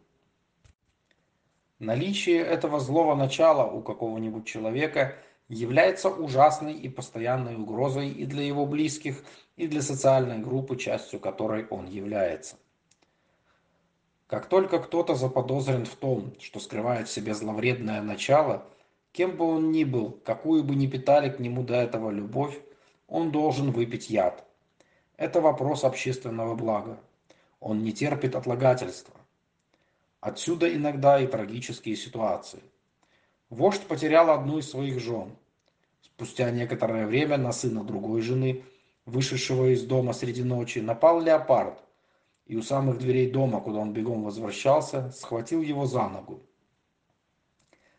Speaker 1: Наличие этого злого начала у какого-нибудь человека является ужасной и постоянной угрозой и для его близких, и для социальной группы, частью которой он является. Как только кто-то заподозрен в том, что скрывает в себе зловредное начало, кем бы он ни был, какую бы ни питали к нему до этого любовь, он должен выпить яд. Это вопрос общественного блага. Он не терпит отлагательства. Отсюда иногда и трагические ситуации. Вождь потерял одну из своих жен, Спустя некоторое время на сына другой жены, вышедшего из дома среди ночи, напал леопард, и у самых дверей дома, куда он бегом возвращался, схватил его за ногу.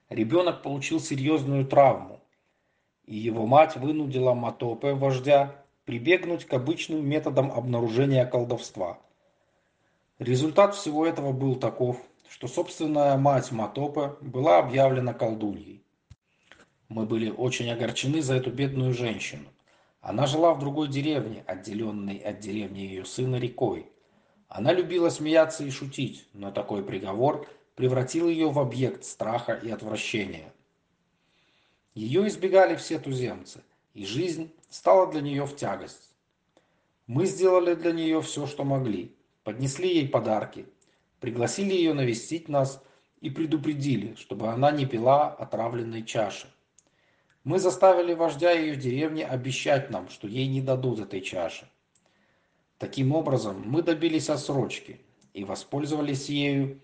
Speaker 1: Ребенок получил серьезную травму, и его мать вынудила Матопе, вождя, прибегнуть к обычным методам обнаружения колдовства. Результат всего этого был таков, что собственная мать Матопе была объявлена колдуньей. Мы были очень огорчены за эту бедную женщину. Она жила в другой деревне, отделенной от деревни ее сына рекой. Она любила смеяться и шутить, но такой приговор превратил ее в объект страха и отвращения. Ее избегали все туземцы, и жизнь стала для нее в тягость. Мы сделали для нее все, что могли. Поднесли ей подарки, пригласили ее навестить нас и предупредили, чтобы она не пила отравленной чаши. Мы заставили вождя ее деревни обещать нам, что ей не дадут этой чаши. Таким образом, мы добились отсрочки и воспользовались ею,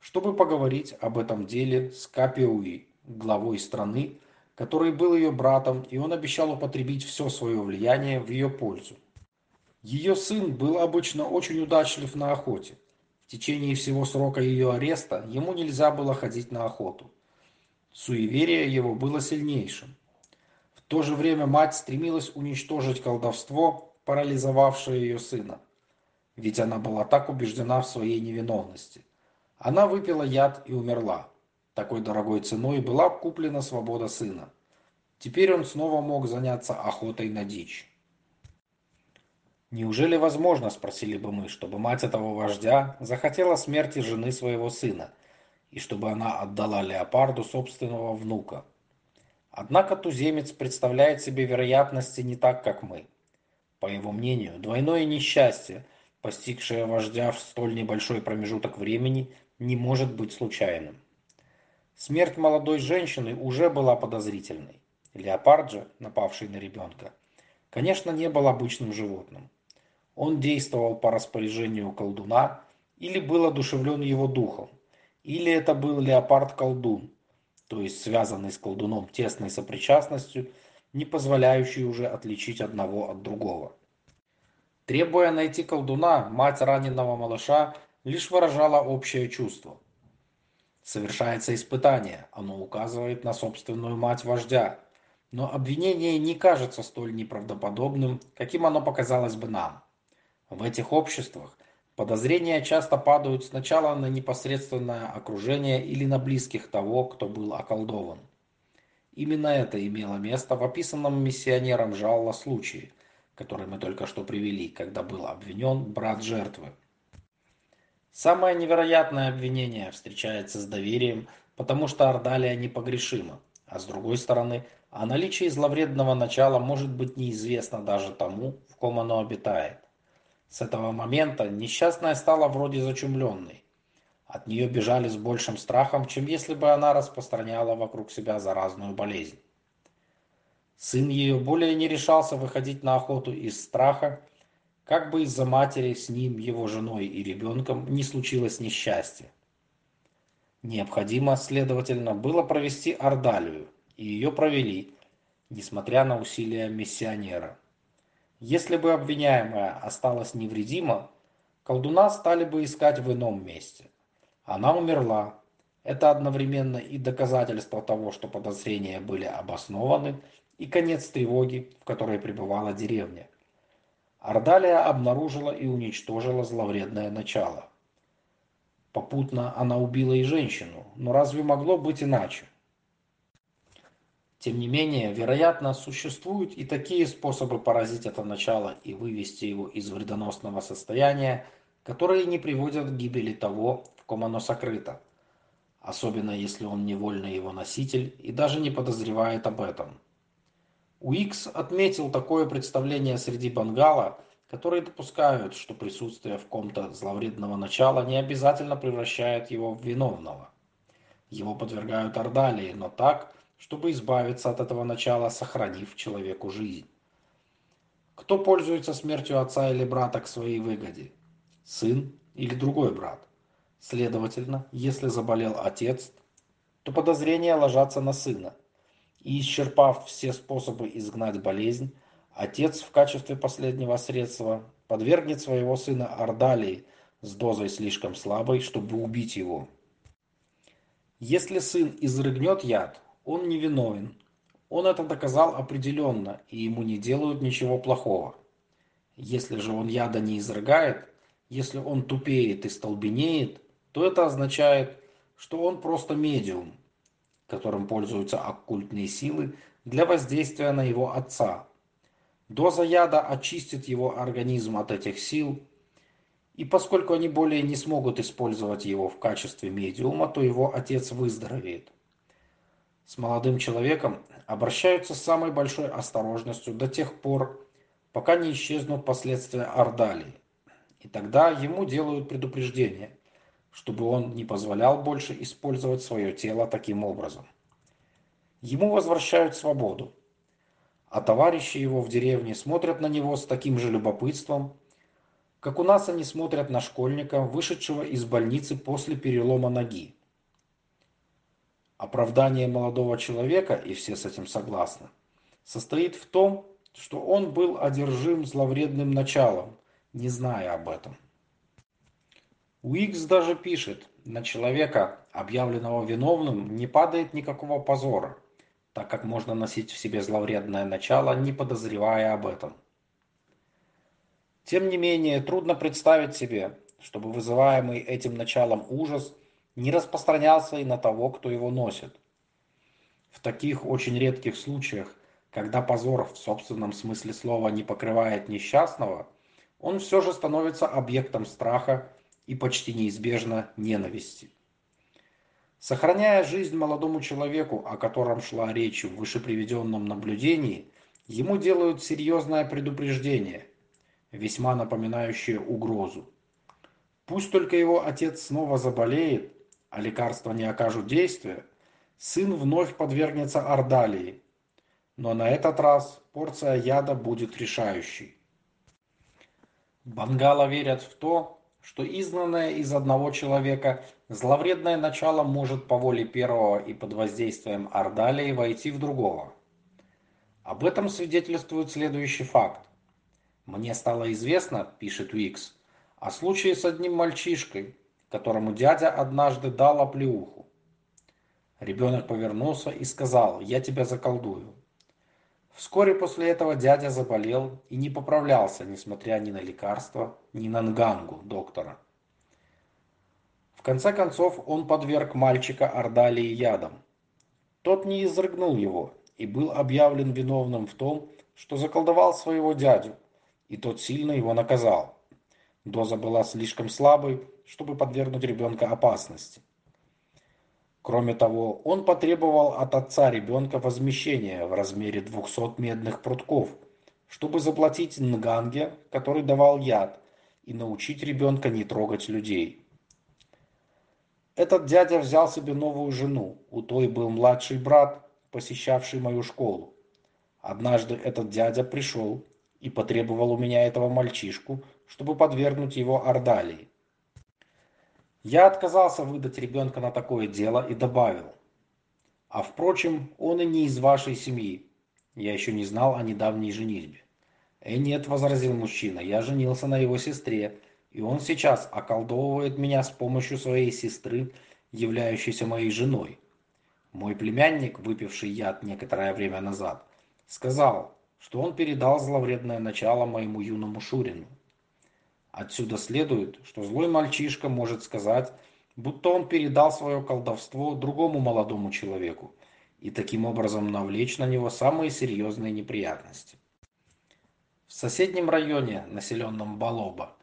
Speaker 1: чтобы поговорить об этом деле с Капиуи, главой страны, который был ее братом, и он обещал употребить все свое влияние в ее пользу. Ее сын был обычно очень удачлив на охоте. В течение всего срока ее ареста ему нельзя было ходить на охоту. Суеверие его было сильнейшим. В то же время мать стремилась уничтожить колдовство, парализовавшее ее сына. Ведь она была так убеждена в своей невиновности. Она выпила яд и умерла. Такой дорогой ценой была куплена свобода сына. Теперь он снова мог заняться охотой на дичь. Неужели возможно, спросили бы мы, чтобы мать этого вождя захотела смерти жены своего сына – и чтобы она отдала леопарду собственного внука. Однако туземец представляет себе вероятности не так, как мы. По его мнению, двойное несчастье, постигшее вождя в столь небольшой промежуток времени, не может быть случайным. Смерть молодой женщины уже была подозрительной. Леопард же, напавший на ребенка, конечно, не был обычным животным. Он действовал по распоряжению колдуна или был одушевлен его духом, или это был леопард-колдун, то есть связанный с колдуном тесной сопричастностью, не позволяющий уже отличить одного от другого. Требуя найти колдуна, мать раненого малыша лишь выражала общее чувство. Совершается испытание, оно указывает на собственную мать вождя, но обвинение не кажется столь неправдоподобным, каким оно показалось бы нам. В этих обществах Подозрения часто падают сначала на непосредственное окружение или на близких того, кто был околдован. Именно это имело место в описанном миссионером Жалла случае, который мы только что привели, когда был обвинен брат жертвы. Самое невероятное обвинение встречается с доверием, потому что Ордалия непогрешима, а с другой стороны, о наличии зловредного начала может быть неизвестно даже тому, в ком оно обитает. С этого момента несчастная стала вроде зачумленной. От нее бежали с большим страхом, чем если бы она распространяла вокруг себя заразную болезнь. Сын ее более не решался выходить на охоту из страха, как бы из-за матери с ним, его женой и ребенком не случилось несчастье. Необходимо, следовательно, было провести Ордалию, и ее провели, несмотря на усилия миссионера. Если бы обвиняемая осталась невредима, колдуна стали бы искать в ином месте. Она умерла. Это одновременно и доказательство того, что подозрения были обоснованы, и конец тревоги, в которой пребывала деревня. Ордалия обнаружила и уничтожила зловредное начало. Попутно она убила и женщину, но разве могло быть иначе? Тем не менее, вероятно, существуют и такие способы поразить это начало и вывести его из вредоносного состояния, которые не приводят к гибели того, ком оно сокрыто, особенно если он невольно его носитель и даже не подозревает об этом. Уикс отметил такое представление среди бангала, которые допускают, что присутствие в ком-то зловредного начала не обязательно превращает его в виновного. Его подвергают ордалии, но так, чтобы избавиться от этого начала, сохранив человеку жизнь. Кто пользуется смертью отца или брата к своей выгоде? Сын или другой брат? Следовательно, если заболел отец, то подозрения ложатся на сына. и исчерпав все способы изгнать болезнь, отец в качестве последнего средства подвергнет своего сына Ордалии с дозой слишком слабой, чтобы убить его. Если сын изрыгнет яд, он невиновен. Он это доказал определенно, и ему не делают ничего плохого. Если же он яда не изрыгает, если он тупеет и столбенеет, то это означает, что он просто медиум, которым пользуются оккультные силы для воздействия на его отца. Доза яда очистит его организм от этих сил, и поскольку они более не смогут использовать его в качестве медиума, то его отец выздоровеет. С молодым человеком обращаются с самой большой осторожностью до тех пор, пока не исчезнут последствия ордалии. И тогда ему делают предупреждение, чтобы он не позволял больше использовать свое тело таким образом. Ему возвращают свободу, а товарищи его в деревне смотрят на него с таким же любопытством, как у нас они смотрят на школьника, вышедшего из больницы после перелома ноги. Оправдание молодого человека, и все с этим согласны, состоит в том, что он был одержим зловредным началом, не зная об этом. Уикс даже пишет, на человека, объявленного виновным, не падает никакого позора, так как можно носить в себе зловредное начало, не подозревая об этом. Тем не менее, трудно представить себе, чтобы вызываемый этим началом ужас не распространялся и на того, кто его носит. В таких очень редких случаях, когда позор в собственном смысле слова не покрывает несчастного, он все же становится объектом страха и почти неизбежно ненависти. Сохраняя жизнь молодому человеку, о котором шла речь в вышеприведенном наблюдении, ему делают серьезное предупреждение – весьма напоминающее угрозу. Пусть только его отец снова заболеет, а лекарства не окажут действия, сын вновь подвергнется ордалии, но на этот раз порция яда будет решающей. Бангала верят в то, что изгнанное из одного человека зловредное начало может по воле первого и под воздействием ордалии войти в другого. Об этом свидетельствует следующий факт. Мне стало известно, пишет Уикс, о случае с одним мальчишкой, которому дядя однажды дал оплеуху. Ребенок повернулся и сказал, я тебя заколдую. Вскоре после этого дядя заболел и не поправлялся, несмотря ни на лекарства, ни на нгангу доктора. В конце концов он подверг мальчика ордалии ядом. Тот не изрыгнул его и был объявлен виновным в том, что заколдовал своего дядю, и тот сильно его наказал. Доза была слишком слабой, чтобы подвергнуть ребенка опасности. Кроме того, он потребовал от отца ребенка возмещения в размере 200 медных прутков, чтобы заплатить Нганге, который давал яд, и научить ребенка не трогать людей. Этот дядя взял себе новую жену, у той был младший брат, посещавший мою школу. Однажды этот дядя пришел и потребовал у меня этого мальчишку, чтобы подвергнуть его ордалии. Я отказался выдать ребенка на такое дело и добавил. А впрочем, он и не из вашей семьи. Я еще не знал о недавней женитьбе. «Э, нет», — возразил мужчина, — «я женился на его сестре, и он сейчас околдовывает меня с помощью своей сестры, являющейся моей женой». Мой племянник, выпивший яд некоторое время назад, сказал, что он передал зловредное начало моему юному Шурину. Отсюда следует, что злой мальчишка может сказать, будто он передал свое колдовство другому молодому человеку и таким образом навлечь на него самые серьезные неприятности. В соседнем районе, населенном Балоба,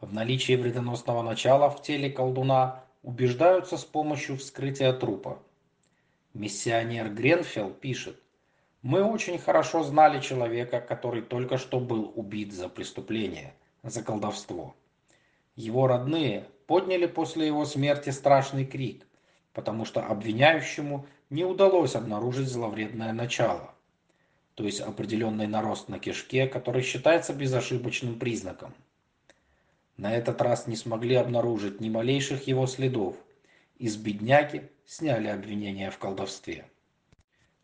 Speaker 1: в наличии вредоносного начала в теле колдуна убеждаются с помощью вскрытия трупа. Миссионер Гренфелл пишет, мы очень хорошо знали человека, который только что был убит за преступление, за колдовство. Его родные подняли после его смерти страшный крик, потому что обвиняющему не удалось обнаружить зловредное начало, то есть определенный нарост на кишке, который считается безошибочным признаком. На этот раз не смогли обнаружить ни малейших его следов, из бедняги сняли обвинение в колдовстве.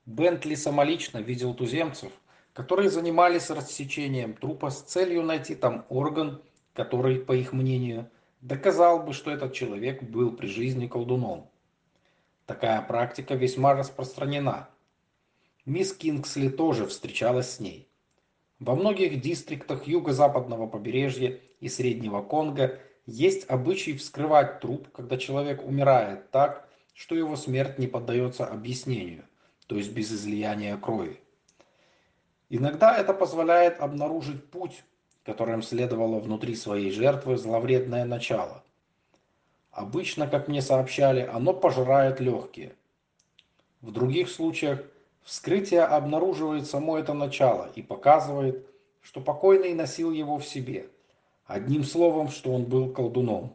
Speaker 1: Бентли самолично видел туземцев, которые занимались рассечением трупа с целью найти там орган, который, по их мнению, доказал бы, что этот человек был при жизни колдуном. Такая практика весьма распространена. Мисс Кингсли тоже встречалась с ней. Во многих дистриктах юго-западного побережья и Среднего Конго есть обычай вскрывать труп, когда человек умирает так, что его смерть не поддается объяснению, то есть без излияния крови. Иногда это позволяет обнаружить путь, которым следовало внутри своей жертвы зловредное начало. Обычно, как мне сообщали, оно пожирает легкие. В других случаях вскрытие обнаруживает само это начало и показывает, что покойный носил его в себе. Одним словом, что он был колдуном.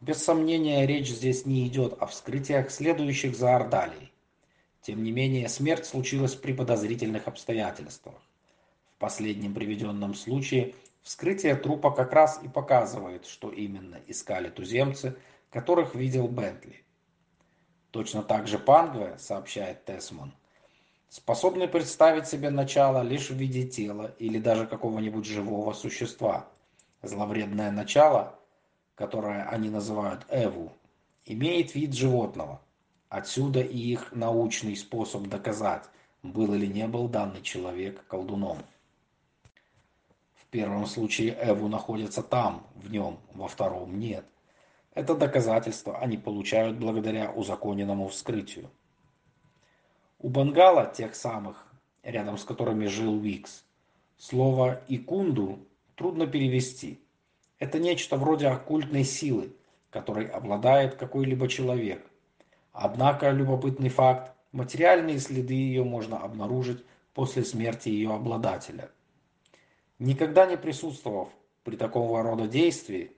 Speaker 1: Без сомнения, речь здесь не идет о вскрытиях, следующих за Ордалией. Тем не менее, смерть случилась при подозрительных обстоятельствах. В последнем приведенном случае вскрытие трупа как раз и показывает, что именно искали туземцы, которых видел Бентли. Точно так же Пангве, сообщает Тесман, способны представить себе начало лишь в виде тела или даже какого-нибудь живого существа. Зловредное начало, которое они называют Эву, имеет вид животного. Отсюда и их научный способ доказать, был или не был данный человек колдуном. В первом случае Эву находится там, в нем, во втором нет. Это доказательство они получают благодаря узаконенному вскрытию. У Бангала, тех самых, рядом с которыми жил Уикс, слово «икунду» трудно перевести. Это нечто вроде оккультной силы, которой обладает какой-либо человек – Однако любопытный факт, материальные следы ее можно обнаружить после смерти ее обладателя. Никогда не присутствовав при такого рода действии,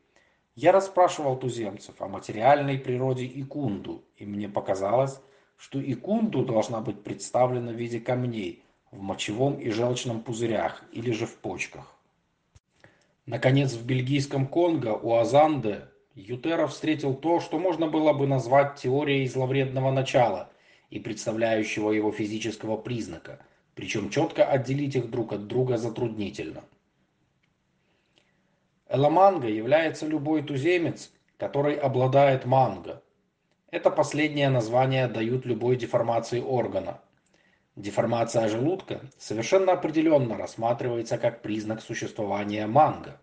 Speaker 1: я расспрашивал туземцев о материальной природе икунду, и мне показалось, что икунду должна быть представлена в виде камней в мочевом и желчном пузырях или же в почках. Наконец, в бельгийском Конго у Азанде Ютера встретил то, что можно было бы назвать теорией зловредного начала и представляющего его физического признака, причем четко отделить их друг от друга затруднительно. Эламанга является любой туземец, который обладает манго. Это последнее название дают любой деформации органа. Деформация желудка совершенно определенно рассматривается как признак существования манго.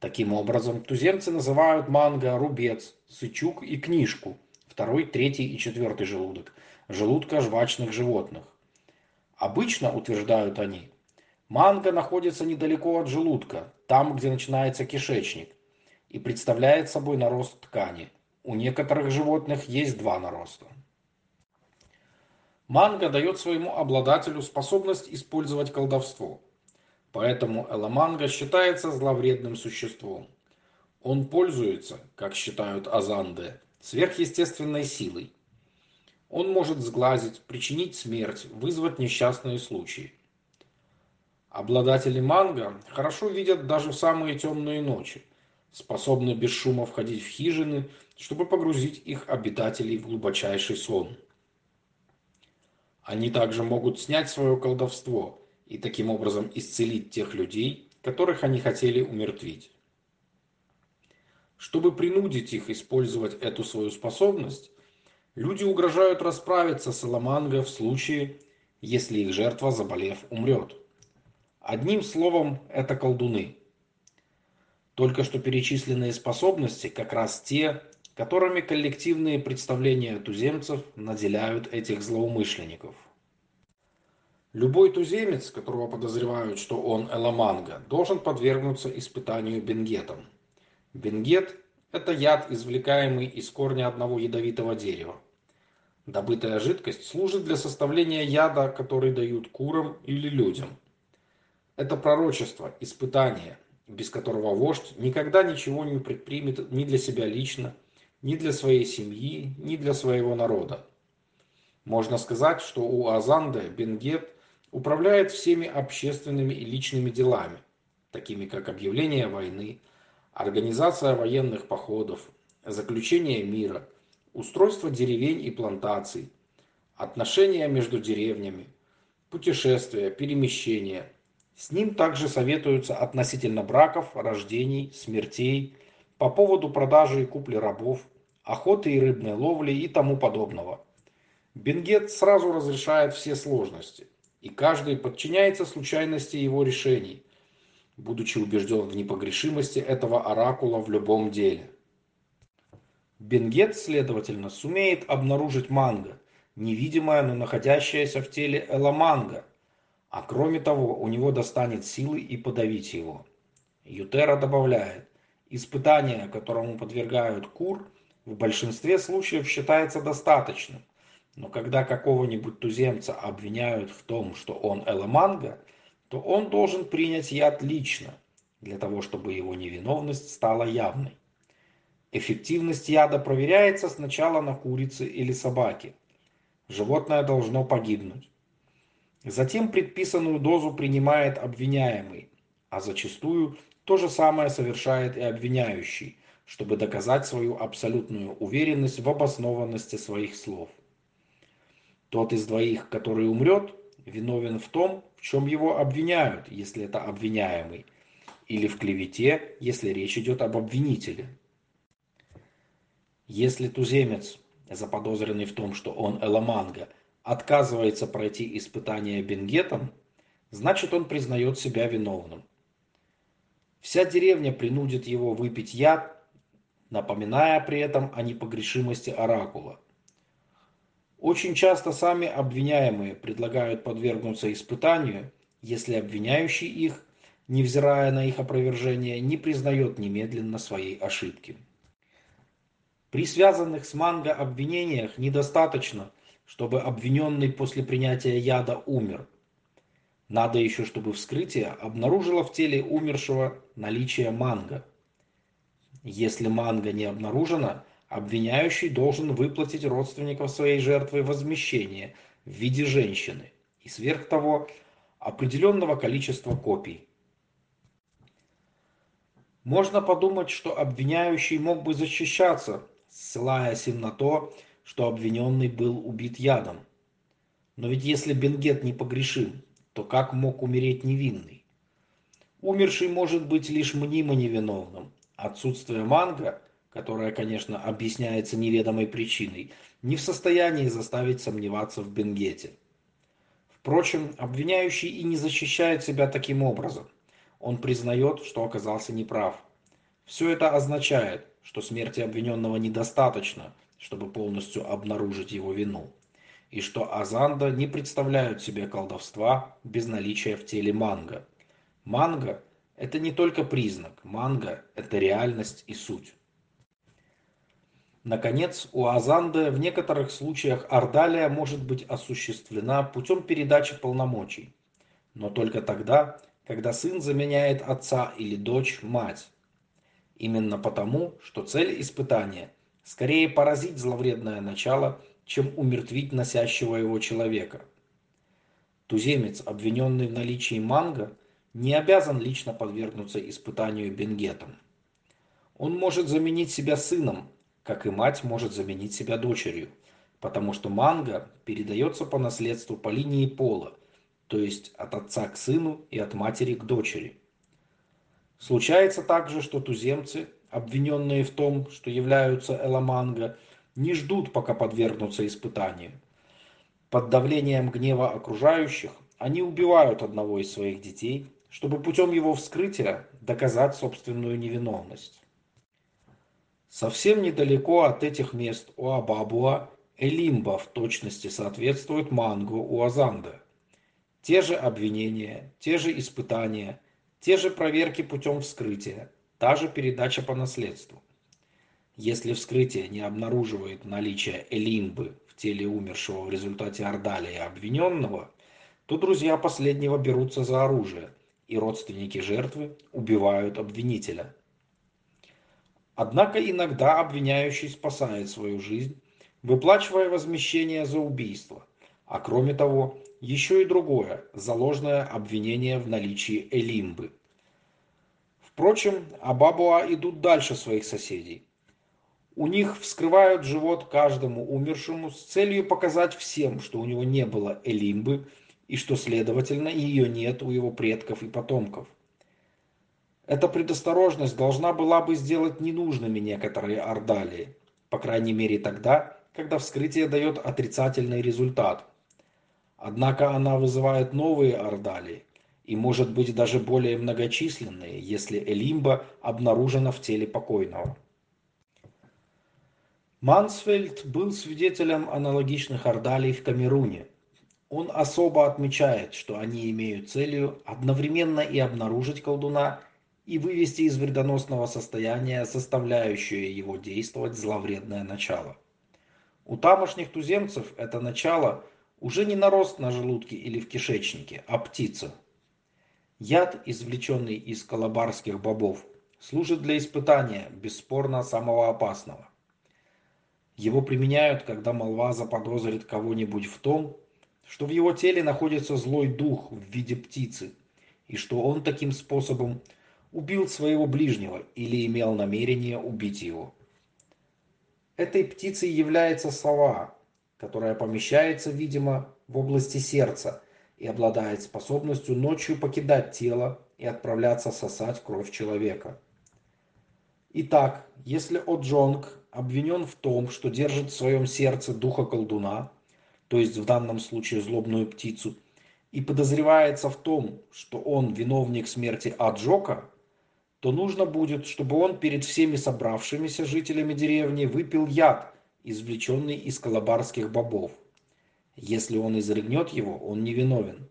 Speaker 1: Таким образом, туземцы называют манго рубец, сычук и книжку, второй, третий и четвертый желудок, желудка жвачных животных. Обычно, утверждают они, манго находится недалеко от желудка, там, где начинается кишечник, и представляет собой нарост ткани. У некоторых животных есть два нароста. Манго дает своему обладателю способность использовать колдовство – Поэтому Эламанга считается зловредным существом. Он пользуется, как считают азанды, сверхъестественной силой. Он может сглазить, причинить смерть, вызвать несчастные случаи. Обладатели манго хорошо видят даже в самые темные ночи, способны без шума входить в хижины, чтобы погрузить их обитателей в глубочайший сон. Они также могут снять свое колдовство, и таким образом исцелить тех людей, которых они хотели умертвить. Чтобы принудить их использовать эту свою способность, люди угрожают расправиться с Эламанго в случае, если их жертва, заболев, умрет. Одним словом, это колдуны. Только что перечисленные способности как раз те, которыми коллективные представления туземцев наделяют этих злоумышленников – Любой туземец, которого подозревают, что он эламанга, должен подвергнуться испытанию бенгетом. Бенгет – это яд, извлекаемый из корня одного ядовитого дерева. Добытая жидкость служит для составления яда, который дают курам или людям. Это пророчество, испытание, без которого вождь никогда ничего не предпримет ни для себя лично, ни для своей семьи, ни для своего народа. Можно сказать, что у Азанды Бенгет – управляет всеми общественными и личными делами, такими как объявление войны, организация военных походов, заключение мира, устройство деревень и плантаций, отношения между деревнями, путешествия, перемещения. С ним также советуются относительно браков, рождений, смертей, по поводу продажи и купли рабов, охоты и рыбной ловли и тому подобного. Бенгет сразу разрешает все сложности, и каждый подчиняется случайности его решений, будучи убежден в непогрешимости этого оракула в любом деле. Бенгет, следовательно, сумеет обнаружить манго, невидимое, но находящееся в теле эламанга, а кроме того, у него достанет силы и подавить его. Ютера добавляет, испытание, которому подвергают кур, в большинстве случаев считается достаточным, но когда какого-нибудь туземца обвиняют в том, что он эламанга, то он должен принять яд лично, для того, чтобы его невиновность стала явной. Эффективность яда проверяется сначала на курице или собаке, животное должно погибнуть. Затем предписанную дозу принимает обвиняемый, а зачастую то же самое совершает и обвиняющий, чтобы доказать свою абсолютную уверенность в обоснованности своих слов. Тот из двоих, который умрет, виновен в том, в чем его обвиняют, если это обвиняемый, или в клевете, если речь идет об обвинителе. Если туземец заподозренный в том, что он Эламанга, отказывается пройти испытание Бенгетом, значит он признает себя виновным. Вся деревня принудит его выпить яд, напоминая при этом о непогрешимости оракула. Очень часто сами обвиняемые предлагают подвергнуться испытанию, если обвиняющий их, невзирая на их опровержение, не признает немедленно своей ошибки. При связанных с манго обвинениях недостаточно, чтобы обвиненный после принятия яда умер. Надо еще, чтобы вскрытие обнаружило в теле умершего наличие манго. Если манго не обнаружено, обвиняющий должен выплатить родственникам своей жертвы возмещение в виде женщины и сверх того определенного количества копий. Можно подумать, что обвиняющий мог бы защищаться, ссылаясь им на то, что обвиненный был убит ядом. Но ведь если Бенгет не погрешим, то как мог умереть невинный? Умерший может быть лишь мнимо невиновным. Отсутствие манга, которое, конечно, объясняется неведомой причиной, не в состоянии заставить сомневаться в Бенгете. Впрочем, обвиняющий и не защищает себя таким образом. Он признает, что оказался неправ. Все это означает, что смерти обвиненного недостаточно, чтобы полностью обнаружить его вину, и что Азанда не представляют себе колдовства без наличия в теле манга. Манга – это не только признак, манга – это реальность и суть. Наконец, у Азанды в некоторых случаях ордалия может быть осуществлена путем передачи полномочий, но только тогда, когда сын заменяет отца или дочь мать. Именно потому, что цель испытания – скорее поразить зловредное начало, чем умертвить носящего его человека. Туземец, обвиненный в наличии манго, не обязан лично подвергнуться испытанию бенгетом. Он может заменить себя сыном, как и мать может заменить себя дочерью, потому что манго передается по наследству по линии пола, то есть от отца к сыну и от матери к дочери. Случается также, что туземцы, обвиненные в том, что являются эламанго, не ждут, пока подвергнутся испытанию. Под давлением гнева окружающих они убивают одного из своих детей, чтобы путем его вскрытия доказать собственную невиновность. Совсем недалеко от этих мест у Абабуа Элимба в точности соответствует Мангу у Азанда. Те же обвинения, те же испытания – те же проверки путем вскрытия, та же передача по наследству. Если вскрытие не обнаруживает наличие элимбы в теле умершего в результате ордалия обвиненного, то друзья последнего берутся за оружие, и родственники жертвы убивают обвинителя. Однако иногда обвиняющий спасает свою жизнь, выплачивая возмещение за убийство, а кроме того, еще и другое, заложное обвинение в наличии элимбы. Впрочем, Абабуа идут дальше своих соседей. У них вскрывают живот каждому умершему с целью показать всем, что у него не было Элимбы и что, следовательно, ее нет у его предков и потомков. Эта предосторожность должна была бы сделать ненужными некоторые ордалии, по крайней мере тогда, когда вскрытие дает отрицательный результат. Однако она вызывает новые ордалии, и может быть даже более многочисленные, если Элимба обнаружена в теле покойного. Мансфельд был свидетелем аналогичных ордалий в Камеруне. Он особо отмечает, что они имеют целью одновременно и обнаружить колдуна, и вывести из вредоносного состояния составляющее его действовать зловредное начало. У тамошних туземцев это начало уже не нарост на желудке или в кишечнике, а птица. Яд, извлеченный из колобарских бобов, служит для испытания, бесспорно, самого опасного. Его применяют, когда молва заподозрит кого-нибудь в том, что в его теле находится злой дух в виде птицы, и что он таким способом убил своего ближнего или имел намерение убить его. Этой птицей является сова, которая помещается, видимо, в области сердца и обладает способностью ночью покидать тело и отправляться сосать кровь человека. Итак, если О'Джонг обвинен в том, что держит в своем сердце духа колдуна, то есть в данном случае злобную птицу, и подозревается в том, что он виновник смерти Аджока, то нужно будет, чтобы он перед всеми собравшимися жителями деревни выпил яд, извлеченный из колобарских бобов. Если он изрыгнет его, он не виновен.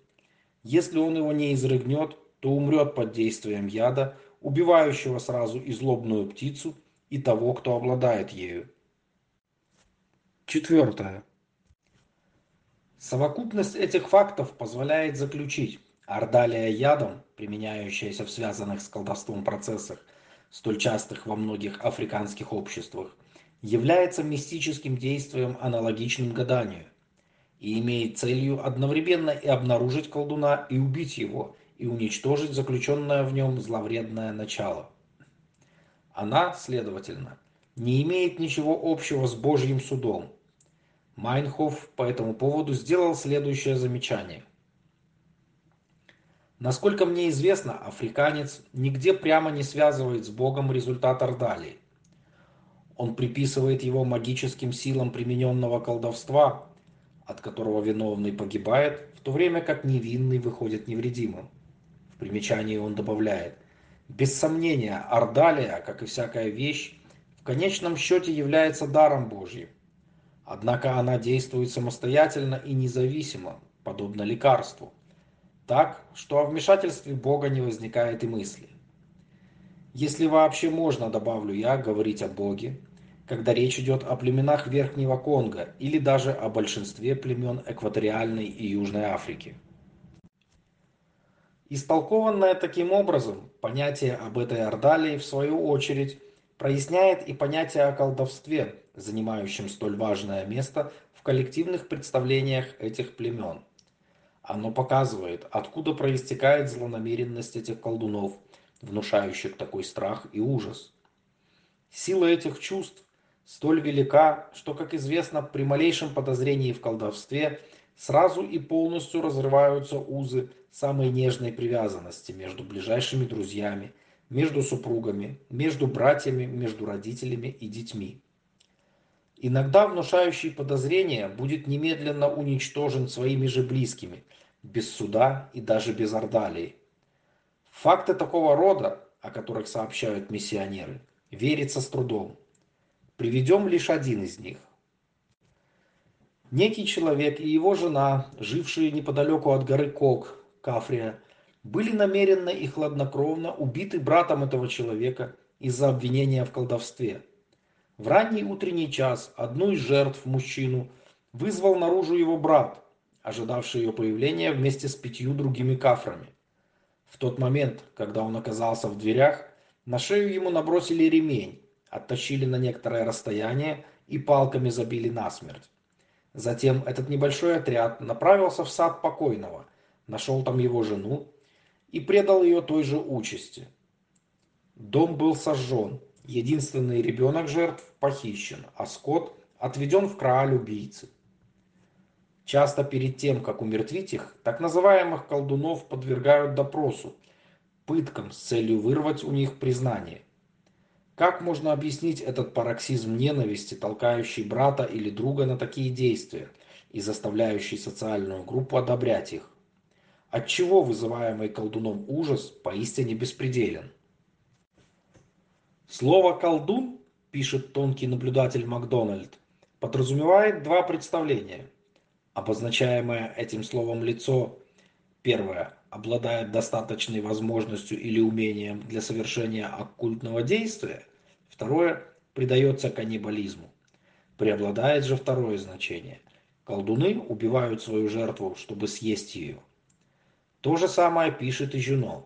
Speaker 1: Если он его не изрыгнет, то умрет под действием яда, убивающего сразу и злобную птицу, и того, кто обладает ею. Четвертое. Совокупность этих фактов позволяет заключить, ордалия ядом, применяющаяся в связанных с колдовством процессах, столь частых во многих африканских обществах, является мистическим действием, аналогичным гаданию, и имеет целью одновременно и обнаружить колдуна, и убить его, и уничтожить заключенное в нем зловредное начало. Она, следовательно, не имеет ничего общего с Божьим судом. Майнхоф по этому поводу сделал следующее замечание. Насколько мне известно, африканец нигде прямо не связывает с Богом результат Ордалии. Он приписывает его магическим силам примененного колдовства, от которого виновный погибает, в то время как невинный выходит невредимым. В примечании он добавляет, без сомнения, Ордалия, как и всякая вещь, в конечном счете является даром Божьим. Однако она действует самостоятельно и независимо, подобно лекарству так, что о вмешательстве Бога не возникает и мысли. Если вообще можно, добавлю я, говорить о Боге, когда речь идет о племенах Верхнего Конго или даже о большинстве племен экваториальной и Южной Африки. Истолкованное таким образом, понятие об этой Ордалии, в свою очередь, проясняет и понятие о колдовстве, занимающем столь важное место в коллективных представлениях этих племен. Оно показывает, откуда проистекает злонамеренность этих колдунов, внушающих такой страх и ужас. Сила этих чувств столь велика, что, как известно, при малейшем подозрении в колдовстве сразу и полностью разрываются узы самой нежной привязанности между ближайшими друзьями, между супругами, между братьями, между родителями и детьми. Иногда внушающий подозрение будет немедленно уничтожен своими же близкими, без суда и даже без ордалии. Факты такого рода, о которых сообщают миссионеры, верится с трудом. Приведем лишь один из них. Некий человек и его жена, жившие неподалеку от горы Кок, Кафрия, были намеренно и хладнокровно убиты братом этого человека из-за обвинения в колдовстве. В ранний утренний час одну из жертв, мужчину, вызвал наружу его брат, ожидавший ее появления вместе с пятью другими кафрами. В тот момент, когда он оказался в дверях, на шею ему набросили ремень, оттащили на некоторое расстояние и палками забили насмерть. Затем этот небольшой отряд направился в сад покойного, нашел там его жену и предал ее той же участи. Дом был сожжен, Единственный ребенок жертв похищен, а скот отведен в крааль убийцы. Часто перед тем, как умертвить их, так называемых колдунов подвергают допросу, пыткам с целью вырвать у них признание. Как можно объяснить этот пароксизм ненависти, толкающий брата или друга на такие действия и заставляющий социальную группу одобрять их? Отчего вызываемый колдуном ужас поистине беспределен? Слово «колдун», пишет тонкий наблюдатель Макдональд, подразумевает два представления. Обозначаемое этим словом лицо, первое, обладает достаточной возможностью или умением для совершения оккультного действия, второе, предается каннибализму. Преобладает же второе значение. Колдуны убивают свою жертву, чтобы съесть ее. То же самое пишет и Жюно.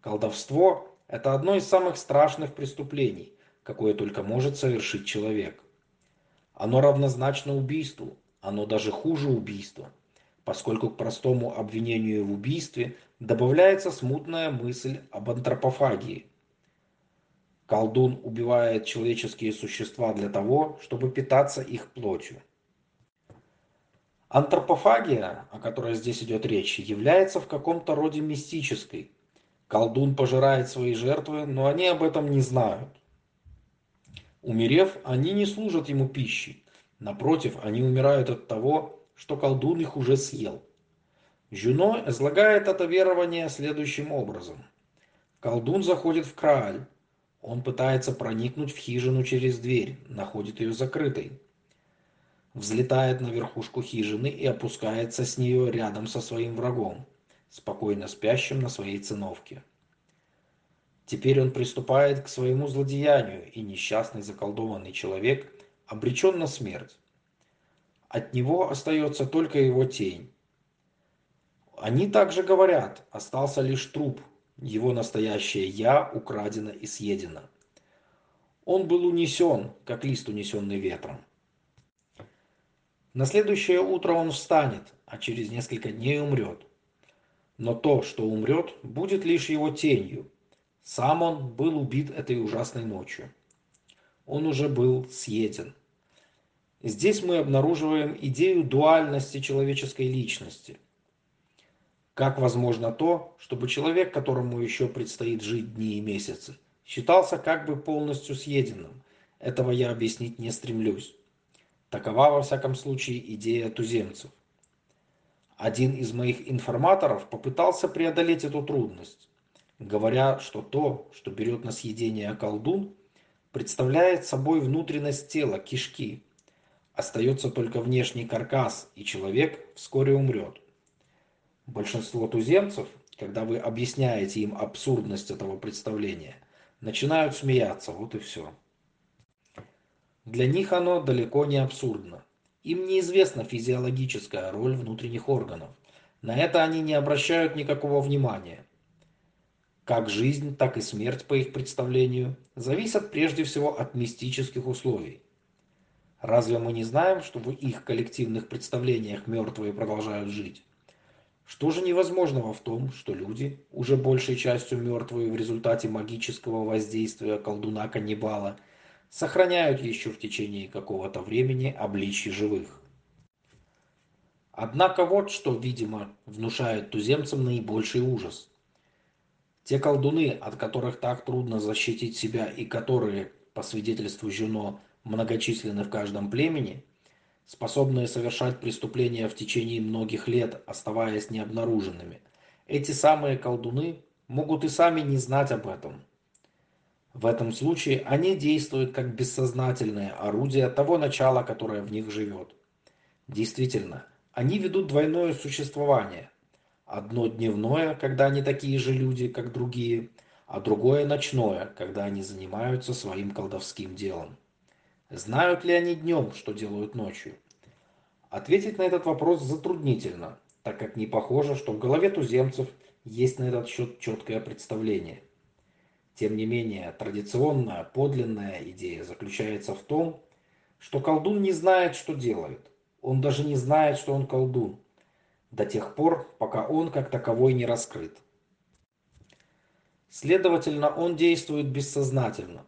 Speaker 1: Колдовство – это одно из самых страшных преступлений, какое только может совершить человек. Оно равнозначно убийству, оно даже хуже убийства, поскольку к простому обвинению в убийстве добавляется смутная мысль об антропофагии. Колдун убивает человеческие существа для того, чтобы питаться их плотью. Антропофагия, о которой здесь идет речь, является в каком-то роде мистической. Колдун пожирает свои жертвы, но они об этом не знают. Умерев, они не служат ему пищей. Напротив, они умирают от того, что колдун их уже съел. Жюно излагает это верование следующим образом. Колдун заходит в Крааль. Он пытается проникнуть в хижину через дверь, находит ее закрытой. Взлетает на верхушку хижины и опускается с нее рядом со своим врагом, спокойно спящим на своей циновке. Теперь он приступает к своему злодеянию, и несчастный заколдованный человек обречен на смерть. От него остается только его тень. Они также говорят, остался лишь труп, его настоящее «я» украдено и съедено. Он был унесен, как лист, унесенный ветром. На следующее утро он встанет, а через несколько дней умрет. Но то, что умрет, будет лишь его тенью, сам он был убит этой ужасной ночью. Он уже был съеден. Здесь мы обнаруживаем идею дуальности человеческой личности. Как возможно то, чтобы человек, которому еще предстоит жить дни и месяцы, считался как бы полностью съеденным? Этого я объяснить не стремлюсь. Такова, во всяком случае, идея туземцев. Один из моих информаторов попытался преодолеть эту трудность говоря, что то, что берет на съедение колдун, представляет собой внутренность тела, кишки. Остается только внешний каркас, и человек вскоре умрет. Большинство туземцев, когда вы объясняете им абсурдность этого представления, начинают смеяться, вот и все. Для них оно далеко не абсурдно. Им неизвестна физиологическая роль внутренних органов. На это они не обращают никакого внимания. Как жизнь, так и смерть, по их представлению, зависят прежде всего от мистических условий. Разве мы не знаем, что в их коллективных представлениях мертвые продолжают жить? Что же невозможного в том, что люди, уже большей частью мертвые в результате магического воздействия колдуна-каннибала, сохраняют еще в течение какого-то времени обличье живых? Однако вот что, видимо, внушает туземцам наибольший ужас – те колдуны, от которых так трудно защитить себя и которые, по свидетельству Жюно, многочисленны в каждом племени, способные совершать преступления в течение многих лет, оставаясь необнаруженными, эти самые колдуны могут и сами не знать об этом. В этом случае они действуют как бессознательное орудие того начала, которое в них живет. Действительно, они ведут двойное существование – Одно дневное, когда они такие же люди, как другие, а другое ночное, когда они занимаются своим колдовским делом. Знают ли они днем, что делают ночью? Ответить на этот вопрос затруднительно, так как не похоже, что в голове туземцев есть на этот счет четкое представление. Тем не менее, традиционная, подлинная идея заключается в том, что колдун не знает, что делает. Он даже не знает, что он колдун до тех пор, пока он как таковой не раскрыт. Следовательно, он действует бессознательно.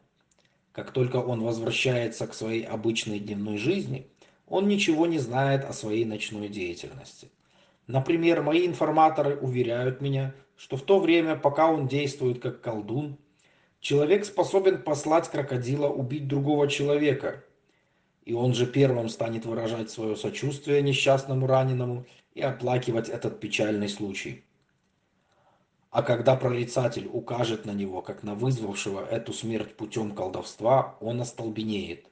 Speaker 1: Как только он возвращается к своей обычной дневной жизни, он ничего не знает о своей ночной деятельности. Например, мои информаторы уверяют меня, что в то время, пока он действует как колдун, человек способен послать крокодила убить другого человека, и он же первым станет выражать свое сочувствие несчастному раненому и оплакивать этот печальный случай. А когда прорицатель укажет на него, как на вызвавшего эту смерть путем колдовства, он остолбенеет.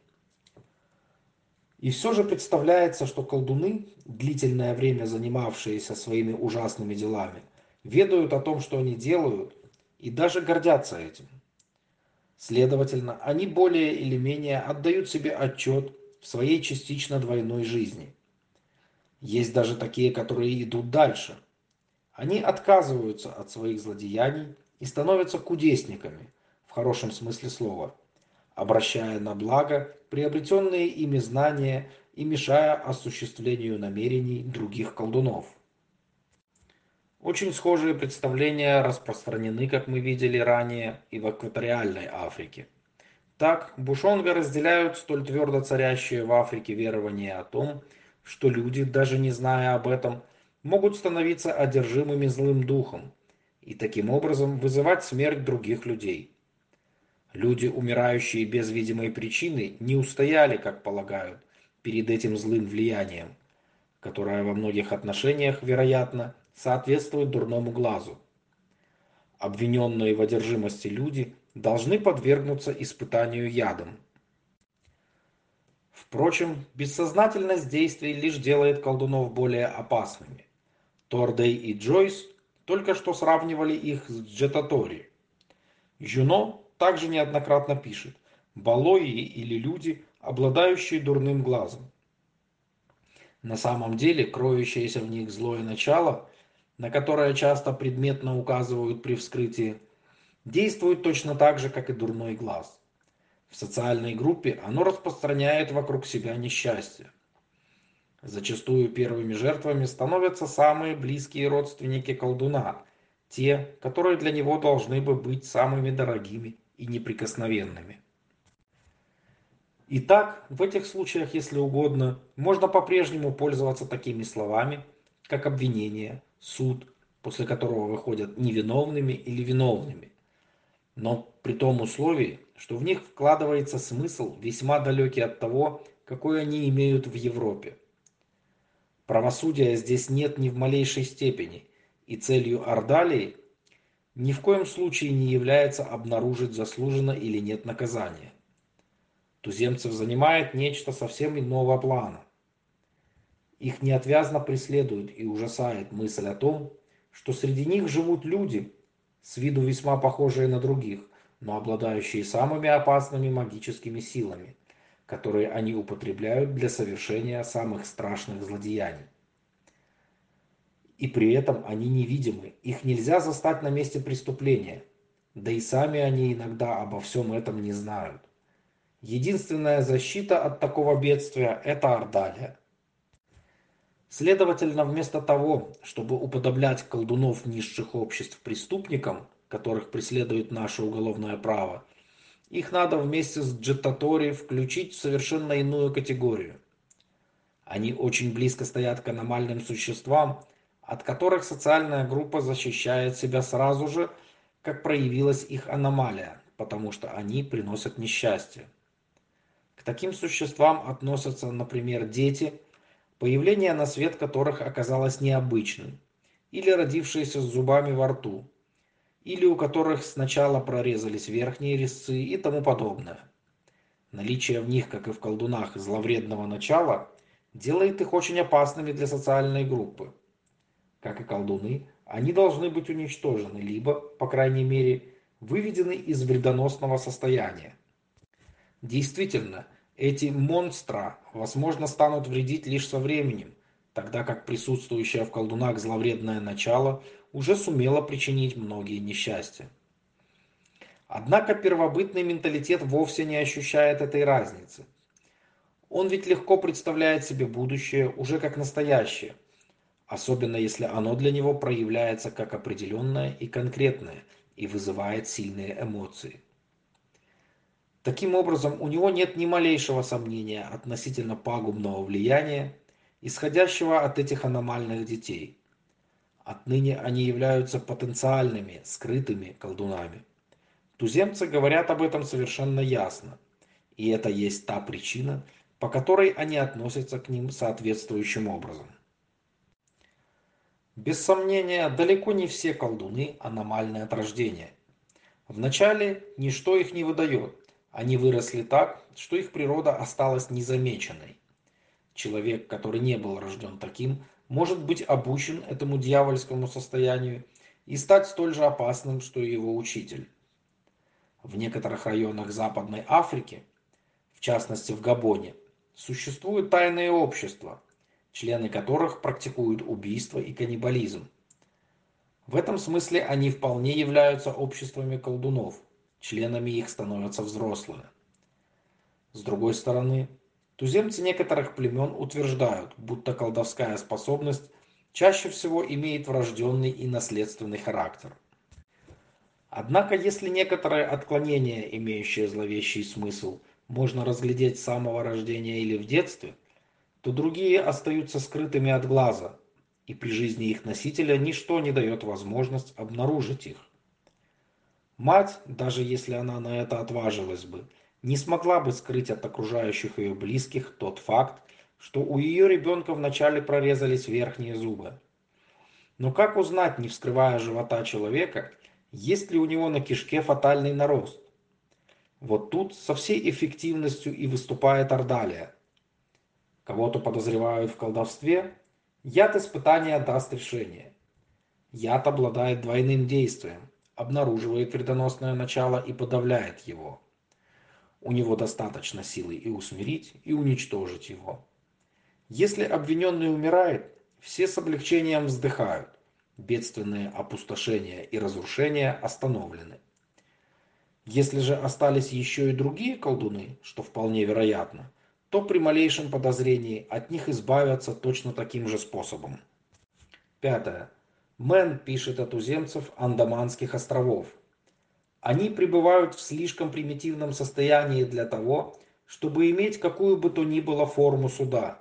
Speaker 1: И все же представляется, что колдуны, длительное время занимавшиеся своими ужасными делами, ведают о том, что они делают, и даже гордятся этим. Следовательно, они более или менее отдают себе отчет в своей частично двойной жизни. Есть даже такие, которые идут дальше. Они отказываются от своих злодеяний и становятся кудесниками, в хорошем смысле слова, обращая на благо приобретенные ими знания и мешая осуществлению намерений других колдунов. Очень схожие представления распространены, как мы видели ранее, и в экваториальной Африке. Так, бушонга разделяют столь твердо царящие в Африке верование о том, что люди, даже не зная об этом, могут становиться одержимыми злым духом и таким образом вызывать смерть других людей. Люди, умирающие без видимой причины, не устояли, как полагают, перед этим злым влиянием, которое во многих отношениях, вероятно, соответствует дурному глазу. Обвиненные в одержимости люди должны подвергнуться испытанию ядом. Впрочем, бессознательность действий лишь делает колдунов более опасными. Тордей и Джойс только что сравнивали их с Джетатори. Жюно также неоднократно пишет «балои или люди, обладающие дурным глазом». На самом деле, кроющееся в них злое начало, на которое часто предметно указывают при вскрытии, действует точно так же, как и дурной глаз. В социальной группе оно распространяет вокруг себя несчастье. Зачастую первыми жертвами становятся самые близкие родственники колдуна, те, которые для него должны бы быть самыми дорогими и неприкосновенными. Итак, в этих случаях, если угодно, можно по-прежнему пользоваться такими словами, как обвинение, суд, после которого выходят невиновными или виновными, но при том условии, что в них вкладывается смысл, весьма далекий от того, какой они имеют в Европе. Правосудия здесь нет ни в малейшей степени, и целью Ордалии ни в коем случае не является обнаружить заслужено или нет наказания. Туземцев занимает нечто совсем иного плана. Их неотвязно преследует и ужасает мысль о том, что среди них живут люди, с виду весьма похожие на других, но обладающие самыми опасными магическими силами, которые они употребляют для совершения самых страшных злодеяний и при этом они невидимы, их нельзя застать на месте преступления, да и сами они иногда обо всем этом не знают. Единственная защита от такого бедствия – это Ордалия. Следовательно, вместо того, чтобы уподоблять колдунов низших обществ преступникам, которых преследует наше уголовное право, их надо вместе с джеттатори включить в совершенно иную категорию. Они очень близко стоят к аномальным существам, от которых социальная группа защищает себя сразу же, как проявилась их аномалия, потому что они приносят несчастье. К таким существам относятся, например, дети, появление на свет которых оказалось необычным, или родившиеся с зубами во рту, или у которых сначала прорезались верхние резцы и тому подобное. Наличие в них, как и в колдунах, зловредного начала делает их очень опасными для социальной группы как и колдуны, они должны быть уничтожены, либо, по крайней мере, выведены из вредоносного состояния. Действительно, эти монстра, возможно, станут вредить лишь со временем, тогда как присутствующее в колдунах зловредное начало уже сумело причинить многие несчастья. Однако первобытный менталитет вовсе не ощущает этой разницы. Он ведь легко представляет себе будущее уже как настоящее – особенно если оно для него проявляется как определенное и конкретное и вызывает сильные эмоции. Таким образом, у него нет ни малейшего сомнения относительно пагубного влияния, исходящего от этих аномальных детей. Отныне они являются потенциальными, скрытыми колдунами. Туземцы говорят об этом совершенно ясно, и это есть та причина, по которой они относятся к ним соответствующим образом. Без сомнения, далеко не все колдуны аномальные от рождения. Вначале ничто их не выдает, они выросли так, что их природа осталась незамеченной. Человек, который не был рожден таким, может быть обучен этому дьявольскому состоянию и стать столь же опасным, что и его учитель. В некоторых районах Западной Африки, в частности в Габоне, существуют тайные общества, члены которых практикуют убийство и каннибализм. В этом смысле они вполне являются обществами колдунов, членами их становятся взрослые. С другой стороны, туземцы некоторых племен утверждают, будто колдовская способность чаще всего имеет врожденный и наследственный характер. Однако, если некоторые отклонения, имеющие зловещий смысл, можно разглядеть с самого рождения или в детстве, то другие остаются скрытыми от глаза, и при жизни их носителя ничто не дает возможность обнаружить их. Мать, даже если она на это отважилась бы, не смогла бы скрыть от окружающих ее близких тот факт, что у ее ребенка вначале прорезались верхние зубы. Но как узнать, не вскрывая живота человека, есть ли у него на кишке фатальный нарост? Вот тут со всей эффективностью и выступает Ордалия. Кого-то подозревают в колдовстве, яд испытания даст решение. Яд обладает двойным действием, обнаруживает вредоносное начало и подавляет его. У него достаточно силы и усмирить, и уничтожить его. Если обвиненный умирает, все с облегчением вздыхают бедственные опустошения и разрушения остановлены. Если же остались еще и другие колдуны, что вполне вероятно, то при малейшем подозрении от них избавятся точно таким же способом. Пятое. Мэн пишет о туземцев Андаманских островов. Они пребывают в слишком примитивном состоянии для того, чтобы иметь какую бы то ни было форму суда,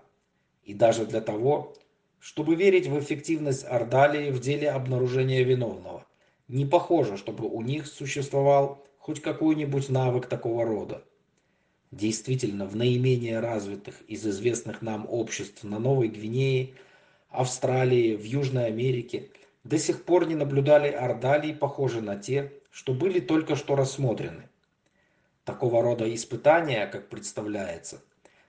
Speaker 1: и даже для того, чтобы верить в эффективность Ордалии в деле обнаружения виновного. Не похоже, чтобы у них существовал хоть какой-нибудь навык такого рода. Действительно, в наименее развитых из известных нам обществ на Новой Гвинее, Австралии, в Южной Америке до сих пор не наблюдали ордалий, похожие на те, что были только что рассмотрены. Такого рода испытания, как представляется,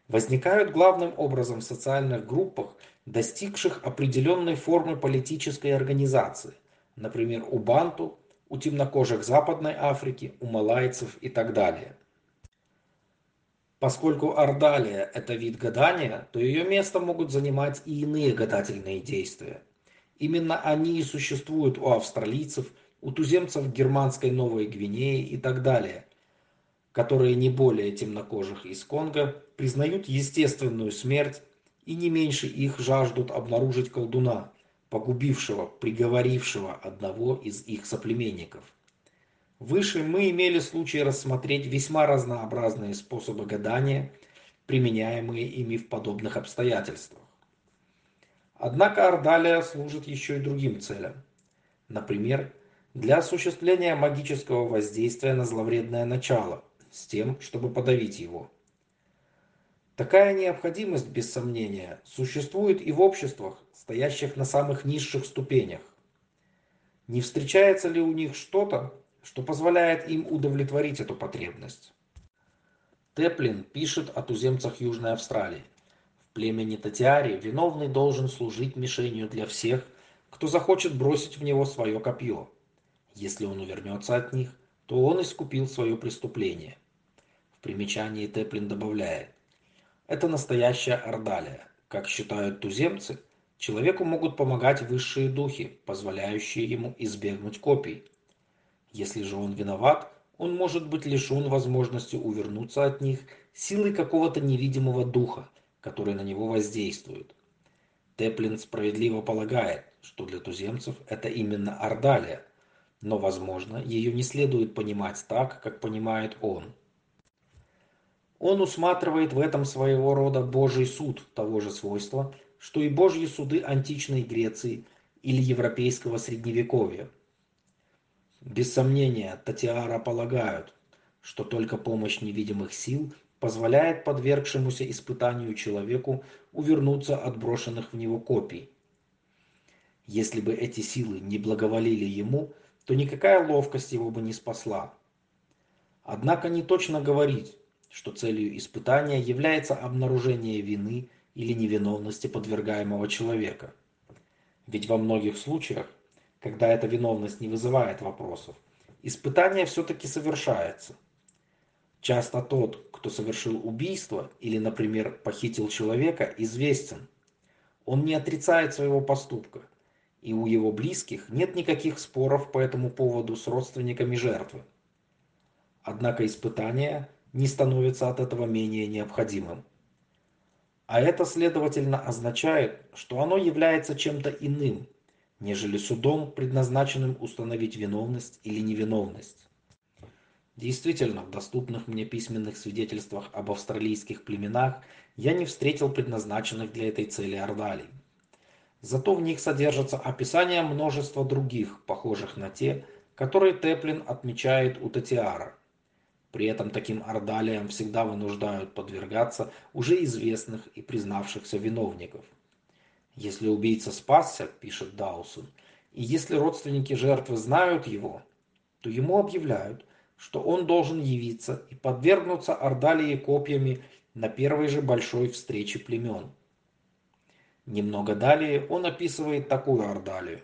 Speaker 1: возникают главным образом в социальных группах, достигших определенной формы политической организации, например, у банту, у темнокожих Западной Африки, у малайцев и так далее. Поскольку ордалия – это вид гадания, то ее место могут занимать и иные гадательные действия. Именно они и существуют у австралийцев, у туземцев Германской Новой Гвинеи и так далее, которые не более темнокожих из Конго признают естественную смерть и не меньше их жаждут обнаружить колдуна, погубившего, приговорившего одного из их соплеменников. Выше мы имели случай рассмотреть весьма разнообразные способы гадания, применяемые ими в подобных обстоятельствах. Однако Ордалия служит еще и другим целям. Например, для осуществления магического воздействия на зловредное начало, с тем, чтобы подавить его. Такая необходимость, без сомнения, существует и в обществах, стоящих на самых низших ступенях. Не встречается ли у них что-то, что позволяет им удовлетворить эту потребность? Теплин пишет о туземцах Южной Австралии. Племени Татиари виновный должен служить мишенью для всех, кто захочет бросить в него свое копье. Если он увернется от них, то он искупил свое преступление. В примечании Теплин добавляет, это настоящая ордалия. Как считают туземцы, человеку могут помогать высшие духи, позволяющие ему избегнуть копий. Если же он виноват, он может быть лишен возможности увернуться от них силой какого-то невидимого духа, который на него воздействует. Теплин справедливо полагает, что для туземцев это именно ордалия, но, возможно, ее не следует понимать так, как понимает он. Он усматривает в этом своего рода Божий суд того же свойства, что и Божьи суды античной Греции или европейского средневековья. Без сомнения, Татиара полагают, что только помощь невидимых сил позволяет подвергшемуся испытанию человеку увернуться от брошенных в него копий. Если бы эти силы не благоволили ему, то никакая ловкость его бы не спасла. Однако не точно говорить, что целью испытания является обнаружение вины или невиновности подвергаемого человека. Ведь во многих случаях, когда эта виновность не вызывает вопросов, испытание все-таки совершается. Часто тот, кто совершил убийство или, например, похитил человека, известен. Он не отрицает своего поступка, и у его близких нет никаких споров по этому поводу с родственниками жертвы. Однако испытание не становится от этого менее необходимым. А это, следовательно, означает, что оно является чем-то иным, нежели судом, предназначенным установить виновность или невиновность. Действительно, в доступных мне письменных свидетельствах об австралийских племенах я не встретил предназначенных для этой цели ордалей. Зато в них содержатся описания множества других, похожих на те, которые Теплин отмечает у Татиара. При этом таким ордалиям всегда вынуждают подвергаться уже известных и признавшихся виновников. Если убийца спасся, пишет Даусон, и если родственники жертвы знают его, то ему объявляют – что он должен явиться и подвергнуться Ордалии копьями на первой же большой встрече племен. Немного далее он описывает такую Ордалию.